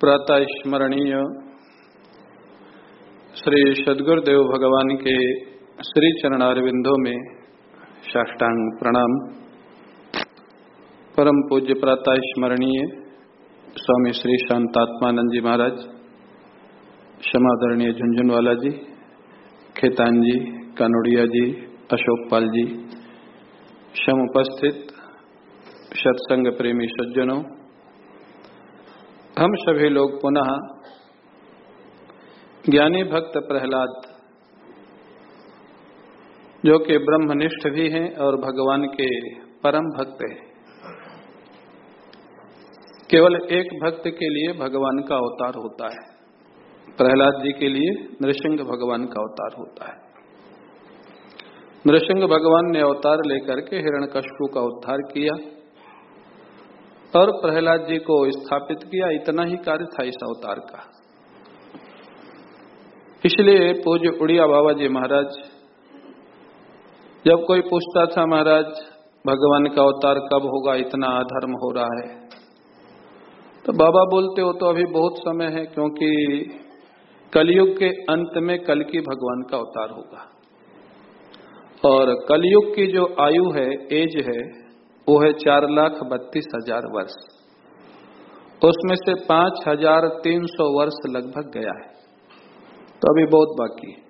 प्रातः स्मरणीय श्री सदगुरुदेव भगवान के श्री चरणारविंदों में साष्टांग प्रणाम। परम पूज्य प्रातः स्मरणीय स्वामी श्री शांतात्मानंद जी महाराज क्षमादरणीय झुंझुनवाला जी, खेतान जी, कानोड़िया जी, अशोक पाल जी, समुपस्थित सत्संग प्रेमी सज्जनों हम सभी लोग पुनः ज्ञानी भक्त प्रहलाद, जो कि ब्रह्मनिष्ठ भी हैं और भगवान के परम भक्त हैं। केवल एक भक्त के लिए भगवान का अवतार होता है। प्रहलाद जी के लिए नृसिंह भगवान का अवतार होता है। नृसिंह भगवान ने अवतार लेकर के हिरण्यकशपु का उद्धार किया। और प्रहलाद जी को स्थापित किया, इतना ही कार्य था इस अवतार का। इसलिए पूज्य उड़िया बाबा जी महाराज, जब कोई पूछता था, महाराज, भगवान का अवतार कब होगा? इतना अधर्म हो रहा है। तो बाबा बोलते हो तो अभी बहुत समय है, क्योंकि कलयुग के अंत में कल की भगवान का अवतार होगा। और कलयुग की जो आयु है, एज है वो है चार लाख बत्तीस हज़ार वर्ष। उसमें से पाँच हज़ार तीन सौ वर्ष लगभग गया है। तो अभी बहुत बाकी है।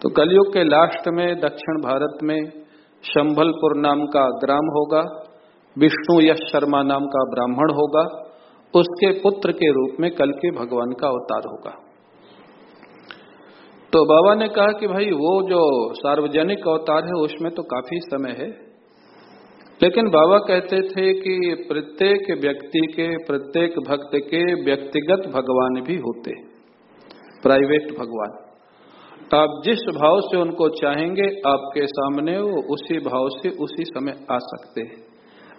तो कलयुग के लास्ट में, दक्षिण भारत में शंभलपुर नाम का ग्राम होगा, विष्णु यश शर्मा नाम का ब्राह्मण होगा, उसके पुत्र के रूप में कल के भगवान का अवतार होगा। तो बाबा ने कहा कि भाई, वो जो सार्वजनिक अवतार है, उसमें तो काफ़ी समय है। लेकिन बाबा कहते थे कि प्रत्येक व्यक्ति के, प्रत्येक भक्त के व्यक्तिगत भगवान भी होते, प्राइवेट भगवान। आप जिस भाव से उनको चाहेंगे, आपके सामने वो उसी भाव से उसी समय आ सकते हैं।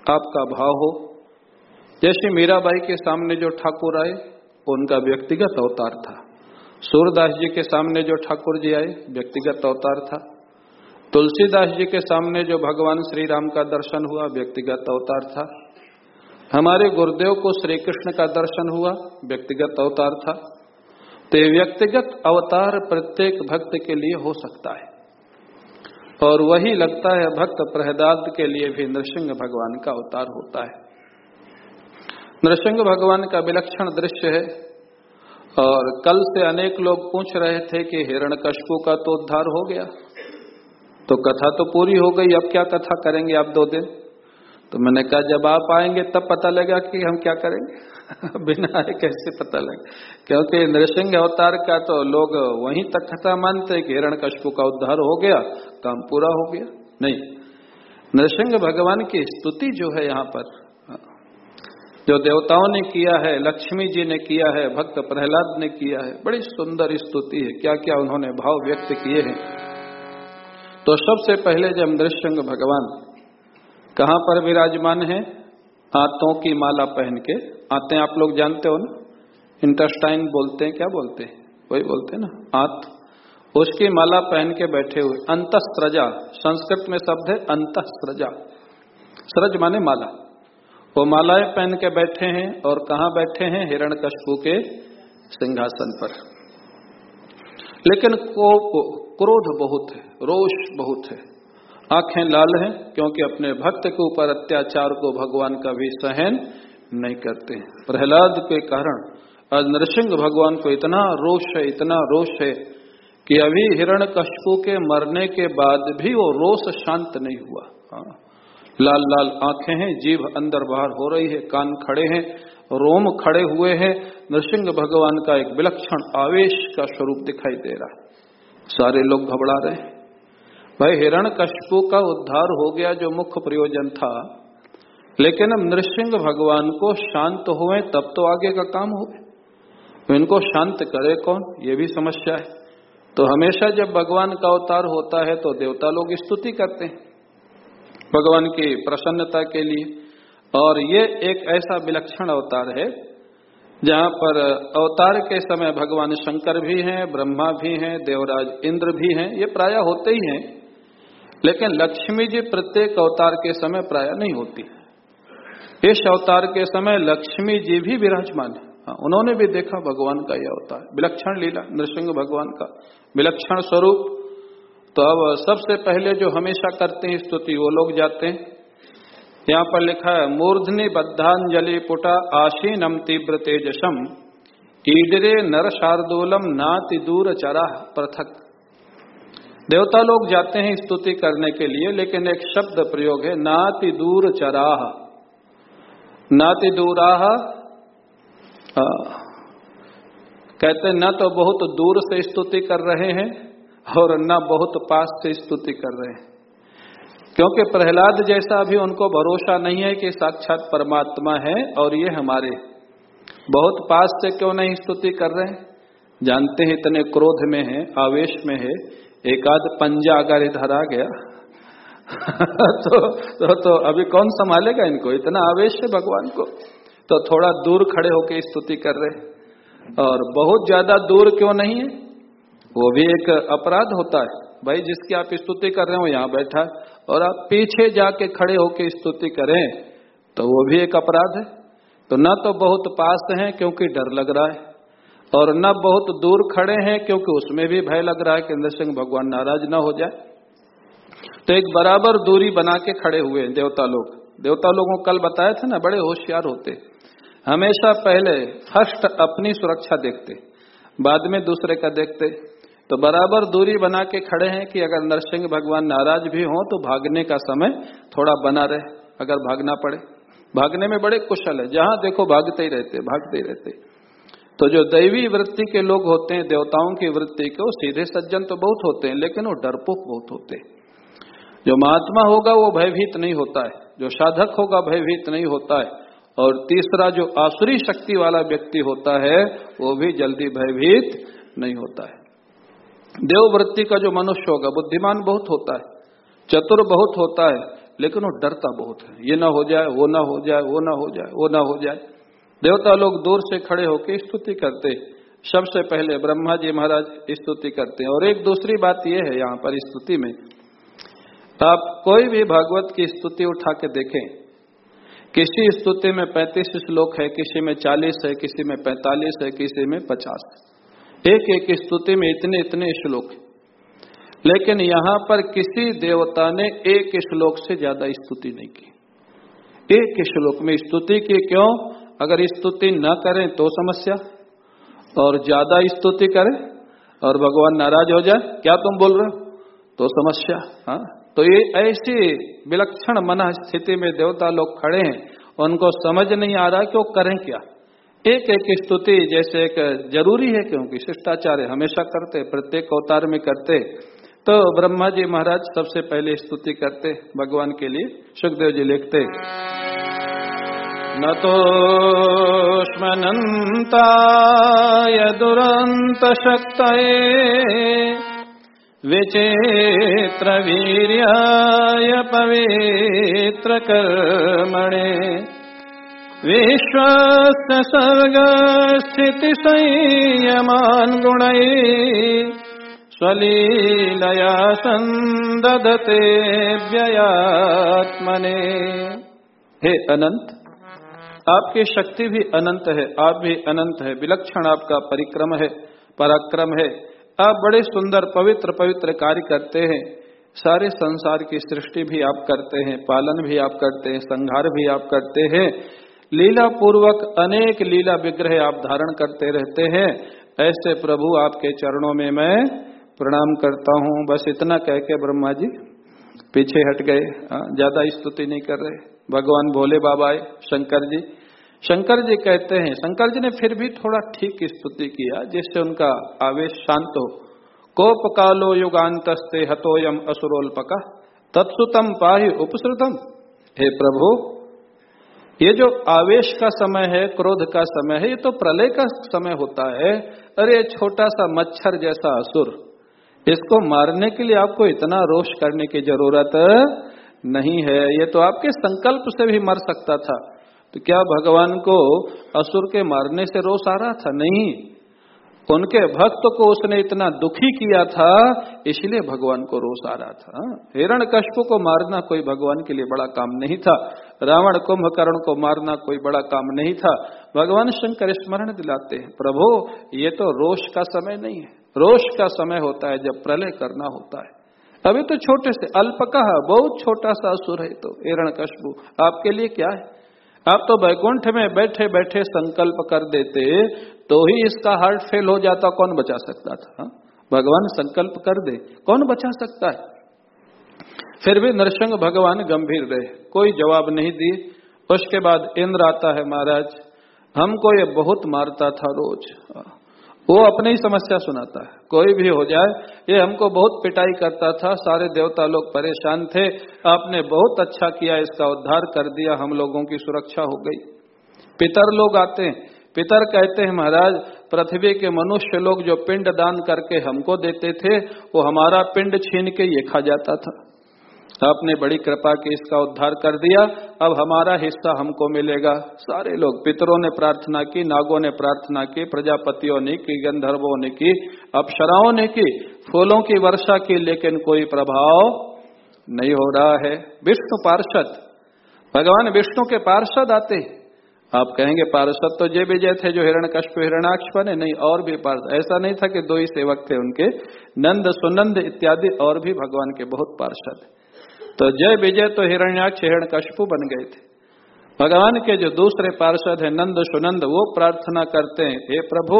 आपका भाव हो। जैसे मीराबाई के सामने जो ठाकुर आए, उनका व्यक्तिगत अवतार था। सूरदास जी के सामने जो ठाकुर जी आए, व्यक्तिगत अवतार था। तुलसीदास जी के सामने जो भगवान श्री राम का दर्शन हुआ, व्यक्तिगत अवतार था। हमारे गुरुदेव को श्री कृष्ण का दर्शन हुआ, व्यक्तिगत अवतार था। तो व्यक्तिगत अवतार प्रत्येक भक्त के लिए हो सकता है। और वही लगता है भक्त प्रहदाद के लिए भी नृसिंह भगवान का अवतार होता है। नृसिंह भगवान का विलक्षण दृश्य है। और कल से अनेक लोग पूछ रहे थे कि हिरण्यकशपु का तो उद्धार हो गया। तो कथा तो पूरी हो गई, अब क्या कथा करेंगे आप दो दिन? तो मैंने कहा, जब आप आएँगे, तब पता लगा कि हम क्या करेंगे। बिना आए कैसे पता लगे? क्योंकि नृसिंह अवतार का तो लोग वहीं तक कथा मानते कि हिरण कशपु का उद्धार हो गया, काम पूरा हो गया। नहीं। नृसिंह भगवान की स्तुति जो है यहाँ पर, जो देवताओं ने किया है, लक्ष्मी जी ने किया है, भक्त प्रहलाद ने किया है, बड़ी सुंदर स्तुति है। क्या क्या उन्होंने भाव व्यक्त किए हैं। तो सबसे पहले जब नृसिंह भगवान कहाँ पर विराजमान है? आतों की माला पहन के। आते आप लोग जानते हो ना? इंटेस्टाइन बोलते हैं क्या बोलते हैं? वही बोलते हैं ना आत उसकी माला पहन के बैठे हुए। अंत अंतस्त्रजा संस्कृत में शब्द है अंतस्त्रजा स्रज माने माला। वो मालाएँ पहन के बैठे हैं और कहा बैठे हैं? हिरण कशपू के सिंहासन पर। लेकिन को, को क्रोध बहुत है। रोष बहुत है। आँखें लाल हैं क्योंकि अपने भक्त के ऊपर अत्याचार को भगवान का भी सहन नहीं करते। प्रहलाद के कारण आज नरसिंह भगवान को इतना रोष है, इतना रोष है कि अभी हिरण कशपू के मरने के बाद भी वो रोष शांत नहीं हुआ। हाँ। लाल लाल आँखें हैं, जीभ अंदर बाहर हो रही है, कान खड़े हैं, रोम खड़े हुए हैं। नरसिंह भगवान का एक विलक्षण आवेश का स्वरूप दिखाई दे रहा है। सारे लोग घबरा रहे हैं। भाई, हिरण कशपू का उद्धार हो गया जो मुख्य प्रयोजन था। लेकिन अब नृसिंह भगवान को शांत हुए, तब तो आगे का काम हो इनको शांत करे कौन? ये भी समस्या है। तो हमेशा जब भगवान का अवतार होता है तो देवता लोग स्तुति करते हैं, भगवान की प्रसन्नता के लिए। और ये एक ऐसा विलक्षण अवतार है, जहाँ पर अवतार के समय भगवान शंकर भी हैं, ब्रह्मा भी हैं, देवराज इंद्र भी हैं, ये प्राय होते ही हैं। लेकिन लक्ष्मी जी प्रत्येक अवतार के समय प्राय नहीं होती है। इस अवतार के समय लक्ष्मी जी भी विराजमान है। हाँ, उन्होंने भी देखा भगवान का यह होता है विलक्षण लीला नृसिंह भगवान का। विलक्षण स्वरूप। तो अब सबसे पहले जो हमेशा करते हैं स्तुति वो लोग जाते हैं। यहाँ पर लिखा है मूर्धनि बद्धांजलि पुटा आशीनम तीव्र तेजसम। ईडरे नर शार्दूलम नाति दूर चरा पृथक। देवता लोग जाते हैं स्तुति करने के लिए, लेकिन एक शब्द प्रयोग है, नाति दूर चराह। नाति दूराह कहते न तो बहुत दूर से स्तुति कर रहे हैं, और न बहुत पास से स्तुति कर रहे हैं। क्योंकि प्रहलाद जैसा भी उनको भरोसा नहीं है कि साक्षात परमात्मा है, और ये हमारे बहुत पास से क्यों नहीं स्तुति कर रहे हैं? जानते हैं, इतने क्रोध में है, आवेश में है एक आध पंजा अगर इधर आ गया तो, तो तो अभी कौन संभालेगा इनको? इतना आवेश है भगवान को। तो थोड़ा दूर खड़े होकर स्तुति कर रहे और बहुत ज़्यादा दूर क्यों नहीं है? वो भी एक अपराध होता है। भाई जिसकी आप स्तुति कर रहे हो यहाँ बैठा है। और आप पीछे जाके खड़े होकर स्तुति करें तो वो भी एक अपराध है। तो न तो बहुत पास है क्योंकि डर लग रहा है। और न बहुत दूर खड़े हैं, क्योंकि उसमें भी भय लग रहा है कि इंद्र सिंह भगवान नाराज़ ना हो जाए। तो एक बराबर दूरी बना के खड़े हुए देवता लोग। देवता लोगों कल बताया था ना, बड़े होशियार होते। हमेशा पहले फ़र्स्ट अपनी सुरक्षा देखते, बाद में दूसरे का देखते। तो बराबर दूरी बना के खड़े हैं कि अगर नरसिंह भगवान नाराज़ भी हो तो भागने का समय थोड़ा बना रहे, अगर भागना पड़े। भागने में बड़े कुशल है, जहाँ देखो भागते ही रहते, भागते ही रहते। तो जो दैवी वृत्ति के लोग होते हैं, देवताओं की वृत्ति के, वो सीधे सज्जन तो बहुत होते हैं, लेकिन वो डरपोक बहुत होते हैं। जो महात्मा होगा, वो भयभीत नहीं होता है। जो साधक होगा, भयभीत नहीं होता है। और तीसरा जो आसुरी शक्ति वाला व्यक्ति होता है, वो भी जल्दी भयभीत नहीं होता है। देव वृत्ति का जो मनुष्य होगा, बुद्धिमान बहुत होता है, चतुर बहुत होता है, लेकिन वो डरता बहुत है। ये ना हो जाए, वो ना हो जाए, वो ना हो जाए, वो ना हो जाए। देवता लोग दूर से खड़े होकर स्तुति करते सबसे पहले ब्रह्मा जी महाराज स्तुति करते हैं। और एक दूसरी बात यह है यहाँ पर स्तुति में आप कोई भी भागवत की स्तुति उठा के देखें। किसी स्तुति में पैंतीस श्लोक है, किसी में चालीस है, किसी में पैंतालीस है, किसी में पचास एक एक स्तुति में इतने इतने श्लोक है। लेकिन यहाँ पर किसी देवता ने एक श्लोक से ज़्यादा स्तुति नहीं की। एक श्लोक में स्तुति की क्यों? अगर स्तुति न करें तो समस्या। और ज़्यादा स्तुति करें और भगवान नाराज़ हो जाए, क्या तुम बोल रहे हो? तो समस्या हाँ। तो ये ऐसी विलक्षण मन स्थिति में देवता लोग खड़े हैं, उनको समझ नहीं आ रहा कि वो करें क्या। एक एक स्तुति जैसे एक ज़रूरी है क्योंकि शिष्टाचार्य हमेशा करते, प्रत्येक अवतार में करते। तो ब्रह्मा जी महाराज सबसे पहले स्तुति करते, भगवान के लिए, सुखदेव जी लिखते। न तोष्मनन्ताय दुरन्तशक्तये विचेत्रवीर्याय पवित्रकर्मणे विश्वस्य सर्गस्थितिसंयमान् गुणैः स्वलीलया सन्ददते व्ययात्मने हे अनंत आपकी शक्ति भी अनंत है आप भी अनंत है विलक्षण आपका परिक्रम है पराक्रम है। आप बड़े सुंदर पवित्र पवित्र कार्य करते हैं। सारे संसार की सृष्टि भी आप करते हैं पालन भी आप करते हैं संहार भी आप करते हैं। लीला पूर्वक अनेक लीला विग्रह आप धारण करते रहते हैं। ऐसे प्रभु आपके चरणों में मैं प्रणाम करता हूँ। बस इतना कह के ब्रह्मा जी पीछे हट गए। हाँ, ज़्यादा स्तुति नहीं कर रहे। भगवान भोले बाबा आए, शंकर जी। शंकर जी कहते हैं, शंकर जी ने फिर भी थोड़ा ठीक स्तुति किया, जिससे उनका आवेश शांत हो। कोप कालो युगान्तस्ते हतोयम असुरोल्पका, तत्सुतम पाही उपसृतम। हे प्रभु, ये जो आवेश का समय है, क्रोध का समय है, ये तो प्रलय का समय होता है। अरे, छोटा सा मच्छर जैसा असुर, इसको मारने के लिए आपको इतना रोष करने की ज़रूरत नहीं है, ये तो आपके संकल्प से भी मर सकता था। तो क्या भगवान को असुर के मारने से रोष आ रहा था? नहीं। उनके भक्त को उसने इतना दुखी किया था, इसलिए भगवान को रोष आ रहा था। हिरण को मारना कोई भगवान के लिए बड़ा काम नहीं था। रावण कुंभकर्ण को मारना कोई बड़ा काम नहीं था। भगवान शंकर स्मरण दिलाते हैं, प्रभु, ये तो रोष का समय नहीं है। रोष का समय होता है जब प्रलय करना होता है। अभी तो छोटे से, अल्पका बहुत छोटा सा असुर है तो एरण कशबू, आपके लिए क्या है? आप तो बैकुंठ में बैठे बैठे संकल्प कर देते तो ही इसका हार्ट फेल हो जाता, कौन बचा सकता था भगवान संकल्प कर दे, कौन बचा सकता है? फिर भी नरसिंह भगवान गंभीर रहे, कोई जवाब नहीं दिए। उसके बाद इंद्र आता है, महाराज, हमको ये बहुत मारता था रोज वो अपनी ही समस्या सुनाता है। कोई भी हो जाए, ये हमको बहुत पिटाई करता था, सारे देवता लोग परेशान थे, आपने बहुत अच्छा किया, इसका उद्धार कर दिया, हम लोगों की सुरक्षा हो गई। पितर लोग आते हैं। पितर कहते हैं, महाराज, पृथ्वी के मनुष्य लोग जो पिंड दान करके हमको देते थे, वो हमारा पिंड छीन के ये खा जाता था। आपने बड़ी कृपा की इसका उद्धार कर दिया। अब हमारा हिस्सा हमको मिलेगा। सारे लोग, पितरों ने प्रार्थना की, नागों ने प्रार्थना की, प्रजापतियों ने की, गंधर्वों ने की, अप्सराओं ने की, फूलों की वर्षा की, लेकिन कोई प्रभाव नहीं हो रहा है। विष्णु पार्षद, भगवान विष्णु के पार्षद आते। आप कहेंगे, पार्षद तो जय विजय थे, जो हिरण कष्प हिरणाक्ष बने, नहीं, और भी पार्षद। ऐसा नहीं था कि दो ही सेवक थे उनके। नंद, सुनंद इत्यादि और भी भगवान के बहुत पार्षद। तो जय विजय तो हिरण्याक्ष हिरण कशपू बन गए थे। भगवान के जो दूसरे पार्षद है, नंद सुनंद, वो प्रार्थना करते हैं, हे प्रभु,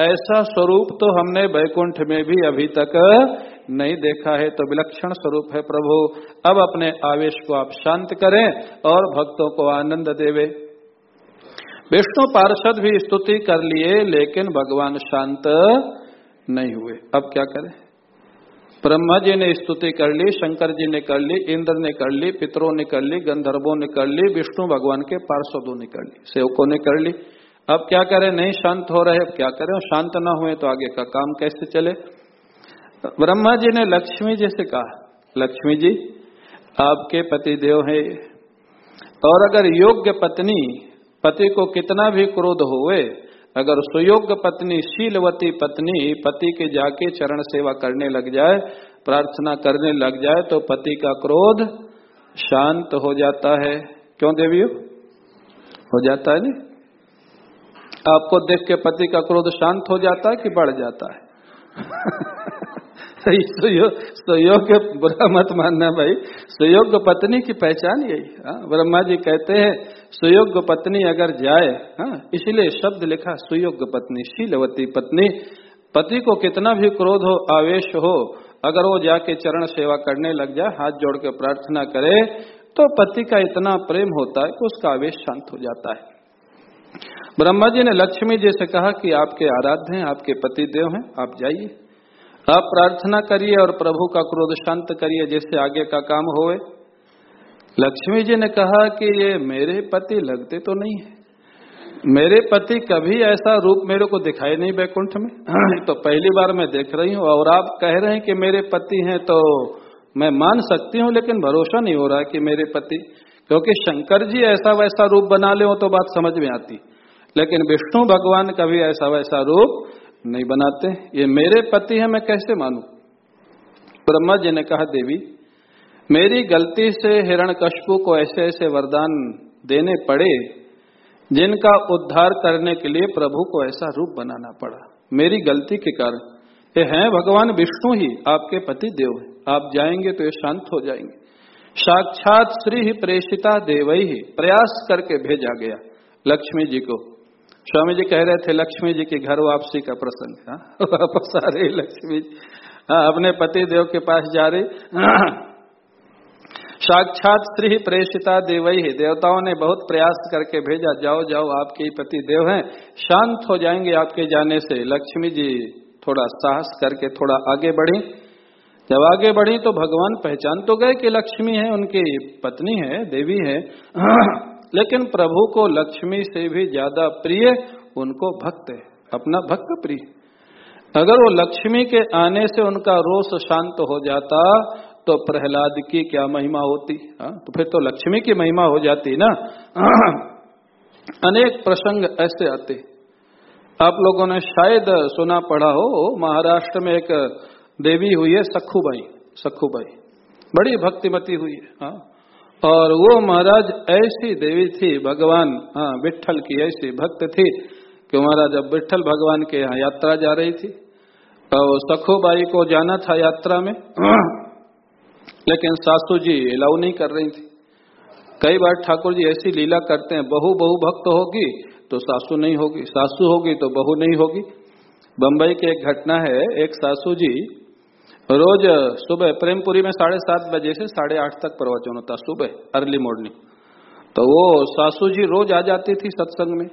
ऐसा स्वरूप तो हमने बैकुंठ में भी अभी तक नहीं देखा है तो विलक्षण स्वरूप है प्रभु। अब अपने आवेश को आप शांत करें और भक्तों को आनंद देवे। विष्णु पार्षद भी स्तुति कर लिए, लेकिन भगवान शांत नहीं हुए। अब क्या करें? ब्रह्मा जी ने स्तुति कर ली, शंकर जी ने कर ली, इंद्र ने कर ली, पितरों ने कर ली, गंधर्वों ने कर ली, विष्णु भगवान के पार्षदों ने कर ली, सेवकों ने कर ली। अब क्या करें? नहीं, शांत हो रहे, अब क्या करें? शांत ना हुए तो आगे का काम कैसे चले? ब्रह्मा जी ने लक्ष्मी जी से कहा, लक्ष्मी जी, आपके पति देव है। और अगर योग्य पत्नी, पति को कितना भी क्रोध हुए अगर सुयोग्य पत्नी, शीलवती पत्नी पति के जाके चरण सेवा करने लग जाए, प्रार्थना करने लग जाए तो पति का क्रोध शांत हो जाता है। क्यों देवी? हो जाता है नहीं आपको देख के पति का क्रोध शांत हो जाता है कि बढ़ जाता है? सुयोग सुयोग बुरा मत मानना भाई। सुयोग्य पत्नी की पहचान यही हाँ ब्रह्मा जी कहते हैं सुयोग्य पत्नी अगर जाए हाँ इसलिए शब्द लिखा सुयोग्य पत्नी, शीलवती पत्नी, पति को कितना भी क्रोध हो, आवेश हो, अगर वो जाके चरण सेवा करने लग जाए, हाथ जोड़ के प्रार्थना करे तो पति का इतना प्रेम होता है कि उसका आवेश शांत हो जाता है। ब्रह्मा जी ने लक्ष्मी जी से कहा कि आपके आराध्य हैं, आपके पति देव हैं, आप जाइए। आप प्रार्थना करिए और प्रभु का क्रोध शांत करिए जिससे आगे का काम होए लक्ष्मी जी ने कहा कि ये मेरे पति लगते तो नहीं है। मेरे पति कभी ऐसा रूप मेरे को दिखाई नहीं बैकुंठ में। तो पहली बार मैं देख रही हूँ और आप कह रहे हैं कि मेरे पति हैं तो मैं मान सकती हूँ, लेकिन भरोसा नहीं हो रहा कि मेरे पति, क्योंकि शंकर जी ऐसा वैसा रूप बना ले तो बात समझ में आती। लेकिन विष्णु भगवान कभी ऐसा वैसा रूप नहीं बनाते। ये मेरे पति हैं, मैं कैसे मानू? ब्रह्मा जी ने कहा, देवी, मेरी गलती से हिरण कशपू को ऐसे ऐसे वरदान देने पड़े, जिनका उद्धार करने के लिए प्रभु को ऐसा रूप बनाना पड़ा। मेरी गलती के कारण। ये हैं भगवान विष्णु ही, आपके पति देव है। आप जाएँगे तो ये शांत हो जाएँगे। साक्षात श्री ही प्रेषिता देवई ही, प्रयास करके भेजा गया लक्ष्मी जी को। स्वामी जी कह रहे थे लक्ष्मी जी की घर वापसी का प्रसंग हाँ? वापस आ रही लक्ष्मी जी। हाँ, अपने पति देव के पास जा रही। साक्षात स्त्री प्रेषिता देवई ही। देवताओं ने बहुत प्रयास करके भेजा जाओ जाओ आपके पति देव हैं। शांत हो जाएँगे आपके जाने से। लक्ष्मी जी थोड़ा साहस करके थोड़ा आगे बढ़ी। जब आगे बढ़ी तो भगवान पहचान तो गए कि लक्ष्मी है उनकी पत्नी है देवी है। लेकिन प्रभु को लक्ष्मी से भी ज़्यादा प्रिय उनको भक्त है, अपना भक्त प्रिय। अगर वो लक्ष्मी के आने से उनका रोष शांत हो जाता तो प्रहलाद की क्या महिमा होती, हा? तो फिर तो लक्ष्मी की महिमा हो जाती ना? अनेक प्रसंग ऐसे आते। आप लोगों ने शायद सुना पढ़ा हो, महाराष्ट्र में एक देवी हुई है सखुबाई सखुबाई। बड़ी भक्तिमती हुई है हाँ? और वो महाराज ऐसी देवी थी, भगवान हाँ विठल की ऐसी भक्त थी कि महाराज अब विठल भगवान के यहाँ यात्रा जा रही थी। और सखोबाई को जाना था यात्रा में, लेकिन सासू जी अलाउ नहीं कर रही थी। कई बार ठाकुर जी ऐसी लीला करते हैं, बहु बहु भक्त होगी तो सासू नहीं होगी, सासू होगी तो बहु नहीं होगी। बंबई की एक घटना है, एक सासू जी रोज सुबह, प्रेमपुरी में साढ़े सात बजे से साढ़े आठ तक प्रवचन होता, सुबह अर्ली मॉर्निंग तो वो सासू जी रोज आ जाती थी सत्संग में।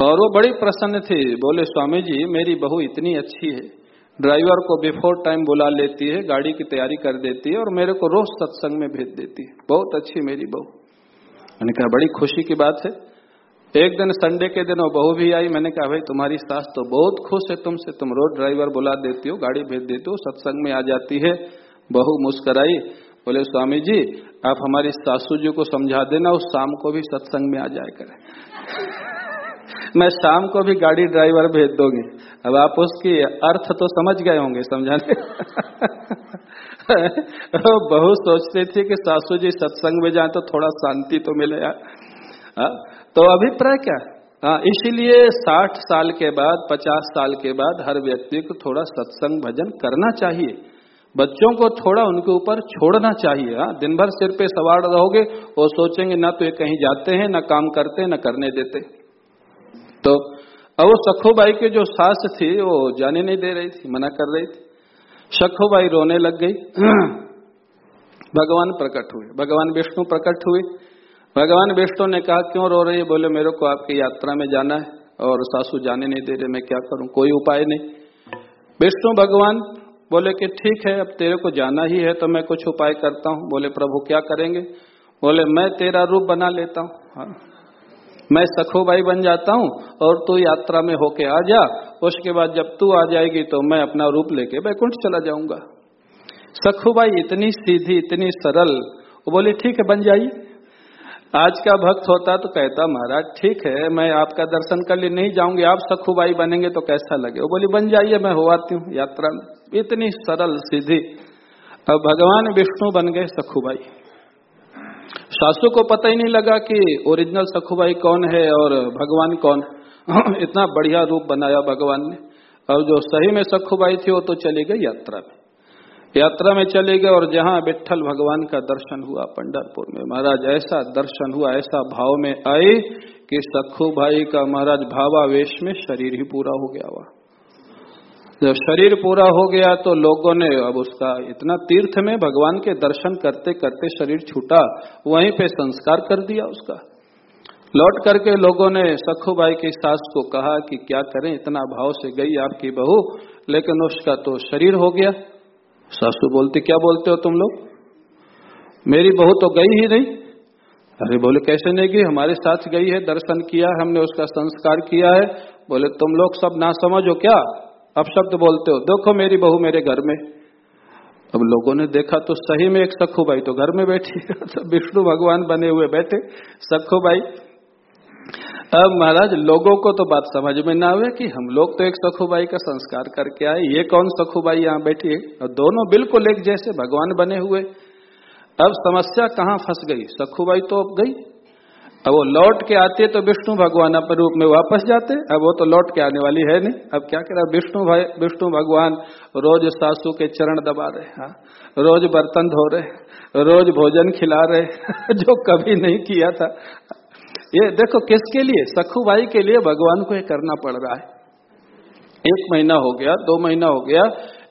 और वो बड़ी प्रसन्न थी। बोले, स्वामी जी, मेरी बहू इतनी अच्छी है। ड्राइवर को बिफोर टाइम बुला लेती है, गाड़ी की तैयारी कर देती है और मेरे को रोज सत्संग में भेज देती है। बहुत अच्छी मेरी बहू। मैंने कहा, बड़ी खुशी की बात है। एक दिन संडे के दिन वो बहू भी आई, मैंने कहा, भाई, तुम्हारी सास तो बहुत खुश है तुमसे, तुम रोड ड्राइवर बुला देती हो, गाड़ी भेज देती हो, सत्संग में आ जाती है। बहू मुस्कराई, बोले स्वामी जी आप हमारी सासू जी को समझा देना, उस शाम को भी सत्संग में आ जाए करे। मैं शाम को भी गाड़ी ड्राइवर भेज दोगे। अब आप उसकी अर्थ तो समझ गए होंगे, समझाने। बहुत सोचते थे कि सासू जी सत्संग में जाए तो थोड़ा शांति तो मिले यार। हाँ? तो अभिप्राय क्या हाँ? इसीलिए साठ साल के बाद, पचास साल के बाद हर व्यक्ति को थोड़ा सत्संग भजन करना चाहिए। बच्चों को थोड़ा उनके ऊपर छोड़ना चाहिए। हाँ दिन भर सिर पे सवार रहोगे, वो सोचेंगे, ना तो ये कहीं जाते हैं, ना काम करते, ना करने देते। तो अब वो सखोबाई की जो सास थी, वो जाने नहीं दे रही थी, मना कर रही थी। सखोबाई रोने लग गई। भगवान प्रकट हुए। भगवान विष्णु प्रकट हुए। भगवान विष्णु ने कहा, क्यों रो रही है? बोले, मेरे को आपकी यात्रा में जाना है और सासू जाने नहीं दे रहे, मैं क्या करूँ? कोई उपाय नहीं। विष्णु भगवान बोले कि, ठीक है, अब तेरे को जाना ही है तो मैं कुछ उपाय करता हूँ। बोले, प्रभु, क्या करेंगे? बोले, मैं तेरा रूप बना लेता हूँ। हाँ। मैं सखोबाई बन जाता हूँ और तू यात्रा में होके आ जा। उसके बाद जब तू आ जाएगी तो मैं अपना रूप लेके बैकुंठ चला जाऊँगा। सखुबाई इतनी सीधी, इतनी सरल, वो बोली, ठीक है, बन जाइए। आज का भक्त होता तो कहता, महाराज, ठीक है, मैं आपका दर्शन कर लिए नहीं जाऊँगी, आप सखुबाई बनेंगे तो कैसा लगे? वो बोली, बन जाइए, मैं हो आती हूँ यात्रा में। इतनी सरल सीधी अब भगवान विष्णु बन गए सखुबाई। सासू को पता ही नहीं लगा कि ओरिजिनल सखुबाई कौन है और भगवान कौन इतना बढ़िया रूप बनाया भगवान ने। और जो सही में सखुबाई थी, वो तो चली गई यात्रा में। यात्रा में चले गए और जहाँ विठल भगवान का दर्शन हुआ पंडरपुर में। महाराज, ऐसा दर्शन हुआ, ऐसा भाव में आए कि सखू भाई का महाराज भावावेश में शरीर ही पूरा हो गया हुआ। जब शरीर पूरा हो गया तो लोगों ने अब उसका इतना तीर्थ में भगवान के दर्शन करते करते शरीर छूटा, वहीं पे संस्कार कर दिया उसका। लौट करके लोगों ने सखू भाई की सास को कहा कि क्या करें, इतना भाव से गई आपकी बहू, लेकिन उसका तो शरीर हो गया। सासू बोलती, क्या बोलते हो तुम लोग? मेरी बहू तो गई ही नहीं। अरे बोले, कैसे नहीं गई? हमारे साथ गई है, दर्शन किया हमने उसका संस्कार किया है। बोले, तुम लोग सब ना समझो क्या? अब शब्द बोलते हो। देखो मेरी बहू मेरे घर में। अब लोगों ने देखा तो सही में एक सखू भाई तो घर में बैठी विष्णु भगवान बने हुए बैठे। सखू भाई अब महाराज, लोगों को तो बात समझ में ना आवे कि हम लोग तो एक सखुबाई का संस्कार करके आए। ये कौन सखुबाई यहाँ बैठी है? और दोनों बिल्कुल एक जैसे भगवान बने हुए। अब समस्या कहाँ फंस गई? सखुबाई तो अब गई। अब वो लौट के आते तो विष्णु भगवान अपने रूप में वापस जाते अब वो तो लौट के आने वाली है नहीं। अब क्या कह रहा विष्णु भाई, विष्णु भगवान रोज सासू के चरण दबा रहे हाँ। रोज बर्तन धो रहे रोज भोजन खिला रहे जो कभी नहीं किया था। ये देखो किसके लिए? सखुबाई के लिए भगवान को ये करना पड़ रहा है। एक महीना हो गया, दो महीना हो गया।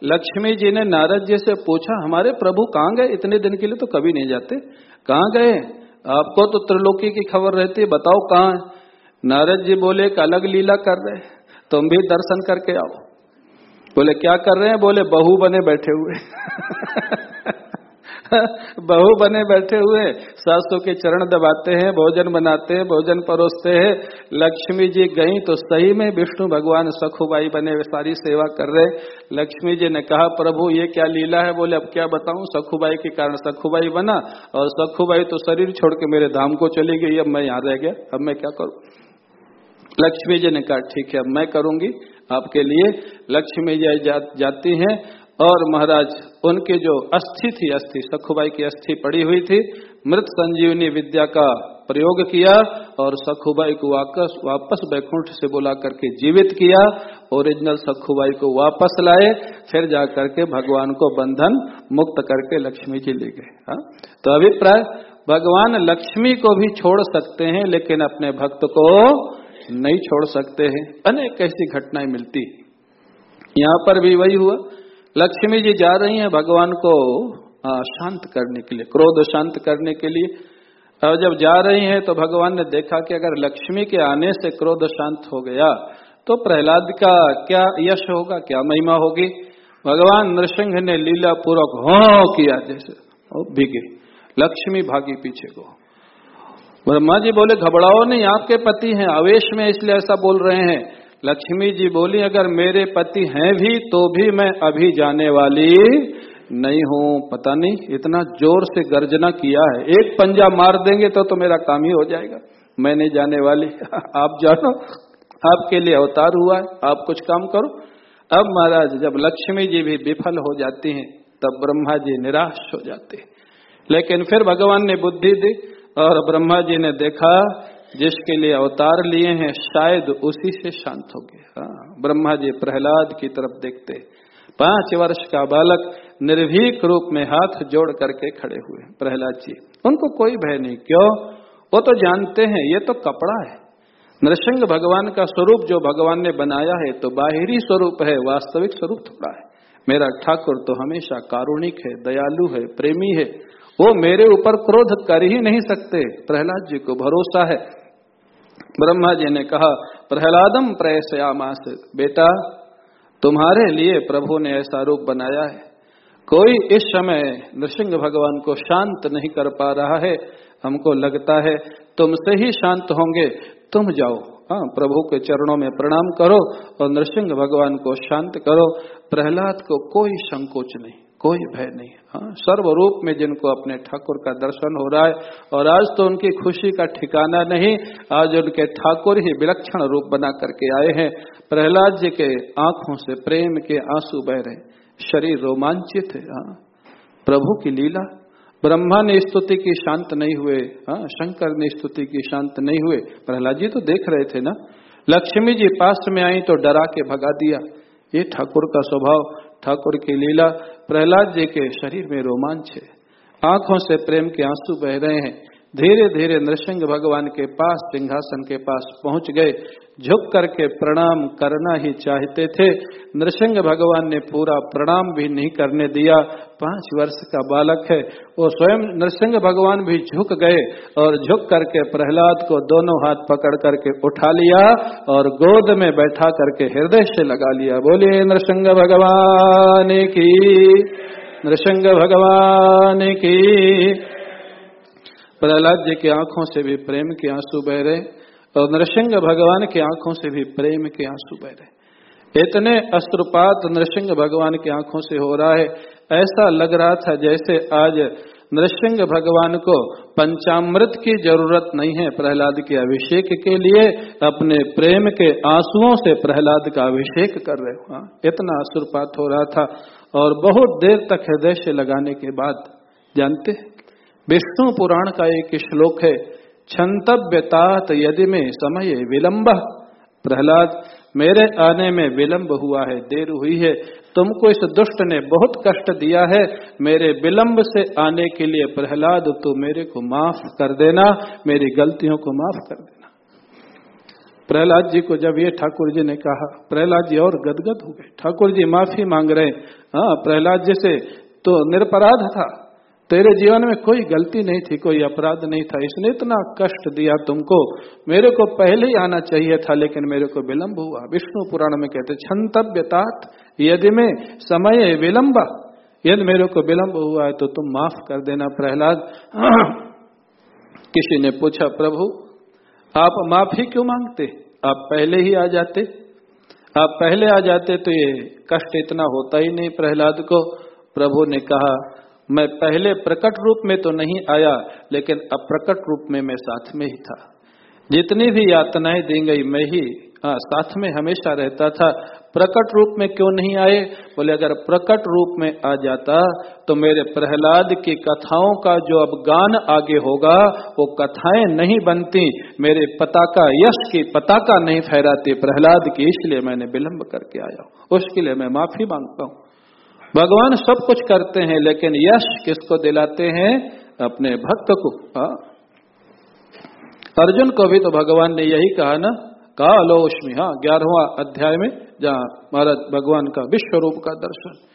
लक्ष्मी जी ने नारद जी से पूछा, हमारे प्रभु कहाँ गए? इतने दिन के लिए तो कभी नहीं जाते। कहाँ गए? आपको तो त्रिलोकी की खबर रहती है, बताओ कहाँ नारद जी बोले, एक अलग लीला कर रहे तुम भी दर्शन करके आओ। बोले, क्या कर रहे हैं? बोले, बहू बने बैठे हुए। बहू बने बैठे हुए सासों के चरण दबाते हैं भोजन बनाते हैं भोजन परोसते हैं। लक्ष्मी जी गई तो सही में विष्णु भगवान सखुबाई बने सारी सेवा कर रहे। लक्ष्मी जी ने कहा प्रभु ये क्या लीला है? बोले अब क्या बताऊँ? सखुबाई के कारण सखुबाई बना और सखुबाई तो शरीर छोड़ के मेरे धाम को चली गई। अब मैं यहाँ रह गया। अब मैं क्या करूँ? लक्ष्मी जी ने कहा ठीक है मैं करूँगी आपके लिए। लक्ष्मी जी जा, जाती हैं और महाराज, उनकी जो अस्थि थी, अस्थि, सखुबाई की अस्थि पड़ी हुई थी, मृत संजीवनी विद्या का प्रयोग किया और सखुबाई को वापस वापस बैकुंठ से बुला करके जीवित किया, ओरिजिनल सखुबाई को वापस लाए, फिर जा करके भगवान को बंधन मुक्त करके लक्ष्मी जी ले गए। हाँ? तो अभिप्राय, भगवान लक्ष्मी को भी छोड़ सकते हैं, लेकिन अपने भक्त को नहीं छोड़ सकते हैं। अनेक ऐसी घटनाएँ मिलती यहाँ पर भी वही हुआ। लक्ष्मी जी जा रही हैं भगवान को शांत करने के लिए, क्रोध शांत करने के लिए। और जब जा रही हैं तो भगवान ने देखा कि अगर लक्ष्मी के आने से क्रोध शांत हो गया तो प्रहलाद का क्या यश होगा, क्या महिमा होगी? भगवान नृसिंह ने लीला पूर्वक हो किया, जैसे भीगे। लक्ष्मी भागी पीछे को। ब्रह्मा जी बोले, घबराओ नहीं, आपके पति हैं, आवेश में इसलिए ऐसा बोल रहे हैं। लक्ष्मी जी बोली, अगर मेरे पति हैं भी तो भी मैं अभी जाने वाली नहीं हूँ। पता नहीं, इतना ज़ोर से गर्जना किया है। एक पंजा मार देंगे तो तो मेरा काम ही हो जाएगा। मैं नहीं जाने वाली। आप जानो, आपके लिए अवतार हुआ है, आप कुछ काम करो। अब महाराज, जब लक्ष्मी जी भी विफल हो जाती हैं, तब ब्रह्मा जी निराश हो जाते हैं। लेकिन फिर भगवान ने बुद्धि दी और ब्रह्मा जी ने देखा जिसके लिए अवतार लिए हैं शायद उसी से शांत हो गए। हाँ, ब्रह्मा जी प्रहलाद की तरफ़ देखते। पाँच वर्ष का बालक निर्भीक रूप में हाथ जोड़ करके खड़े हुए प्रहलाद जी उनको कोई भय नहीं। क्यों? वो तो जानते हैं ये तो कपड़ा है। नृसिंह भगवान का स्वरूप जो भगवान ने बनाया है तो बाहरी स्वरूप है वास्तविक स्वरूप थोड़ा है। मेरा ठाकुर तो हमेशा कारुणिक है दयालु है प्रेमी है। वो मेरे ऊपर क्रोध कर ही नहीं सकते। प्रहलाद जी को भरोसा है। ब्रह्मा जी ने कहा, प्रहलादम प्रयसयामास, बेटा, तुम्हारे लिए प्रभु ने ऐसा रूप बनाया है। कोई इस समय नृसिंह भगवान को शांत नहीं कर पा रहा है। हमको लगता है तुमसे ही शांत होंगे। तुम जाओ हाँ प्रभु के चरणों में प्रणाम करो और नृसिंह भगवान को शांत करो। प्रहलाद को कोई संकोच नहीं। कोई भय नहीं। हाँ सर्व रूप में जिनको अपने ठाकुर का दर्शन हो रहा है, और आज तो उनकी खुशी का ठिकाना नहीं, आज उनके ठाकुर ही विलक्षण रूप बना करके आए हैं। प्रहलाद जी के आँखों से प्रेम के आँसू बह रहे शरीर रोमांचित है हाँ। प्रभु की लीला। ब्रह्मा ने स्तुति की शांत नहीं हुए हाँ। शंकर ने स्तुति की शांत नहीं हुए। प्रहलाद जी तो देख रहे थे ना। लक्ष्मी जी पास में आई तो डरा के भगा दिया। ये ठाकुर का स्वभाव ठाकुर की लीला प्रहलाद जी के शरीर में रोमांच है। आँखों से प्रेम के आँसू बह रहे हैं। धीरे धीरे नृसिंह भगवान के पास, सिंहासन के पास पहुँच गए। झुक करके प्रणाम करना ही चाहते थे। नृसिंह भगवान ने पूरा प्रणाम भी नहीं करने दिया। पाँच वर्ष का बालक है। वो स्वयं नृसिंह भगवान भी झुक गए और झुक करके प्रहलाद को दोनों हाथ पकड़ करके उठा लिया और गोद में बैठा करके हृदय से लगा लिया। बोलिए नृसिंह भगवान की, नृसिंह भगवान की प्रहलाद जी की आँखों से भी प्रेम के आँसू बह रहे और नरसिंह भगवान की आँखों से भी प्रेम के आँसू बह रहे। इतने अस्त्रपात नरसिंह भगवान की आँखों से हो रहा है। ऐसा लग रहा था जैसे आज नृसिंह भगवान को पंचामृत की ज़रूरत नहीं है प्रहलाद के अभिषेक के लिए अपने प्रेम के आंसुओं से प्रहलाद का अभिषेक कर रहे हो। हाँ, इतना असुरपात हो रहा था और बहुत देर तक हृदय से लगाने के बाद जानते विष्णु पुराण का एक श्लोक है, छंतव्यतात यदि में समय विलंब प्रहलाद, मेरे आने में विलंब हुआ है, देर हुई है। तुमको इस दुष्ट ने बहुत कष्ट दिया है। मेरे विलंब से आने के लिए प्रहलाद तो मेरे को माफ़ कर देना, मेरी गलतियों को माफ़ कर देना। प्रहलाद जी को जब ये ठाकुर जी ने कहा, प्रहलाद जी और गदगद हो गए। ठाकुर जी माफ़ी मांग रहे हाँ प्रहलाद जी से तो निरपराध था। तेरे जीवन में कोई गलती नहीं थी, कोई अपराध नहीं था। इसने इतना कष्ट दिया तुमको। मेरे को पहले ही आना चाहिए था, लेकिन मेरे को विलंब हुआ। विष्णु पुराण में कहते, छंतव्यतात यदि में समय विलंब, यदि मेरे को विलंब हुआ है तो तुम माफ़ कर देना प्रहलाद। किसी ने पूछा, प्रभु, आप माफ़ी क्यों मांगते? आप पहले ही आ जाते। आप पहले आ जाते तो ये कष्ट इतना होता ही नहीं प्रहलाद को। प्रभु ने कहा मैं पहले प्रकट रूप में तो नहीं आया, लेकिन अप्रकट रूप में मैं साथ में ही था। जितनी भी यातनाएँ दी गई, मैं ही हाँ साथ में हमेशा रहता था। प्रकट रूप में क्यों नहीं आए? बोले, अगर प्रकट रूप में आ जाता तो मेरे प्रहलाद की कथाओं का जो अब गान आगे होगा, वो कथाएँ नहीं बनती। मेरे पताका, यश की पताका नहीं फहराती प्रहलाद की, इसलिए मैंने विलंब करके आया उसके लिए मैं माफ़ी माँगता हूँ। भगवान सब कुछ करते हैं, लेकिन यश किसको दिलाते हैं? अपने भक्त को। आ? हाँ? अर्जुन को भी तो भगवान ने यही कहा ना कालोष्मी हाँ ग्यारहवा अध्याय में जहाँ महाराज भगवान का विश्व रूप का दर्शन।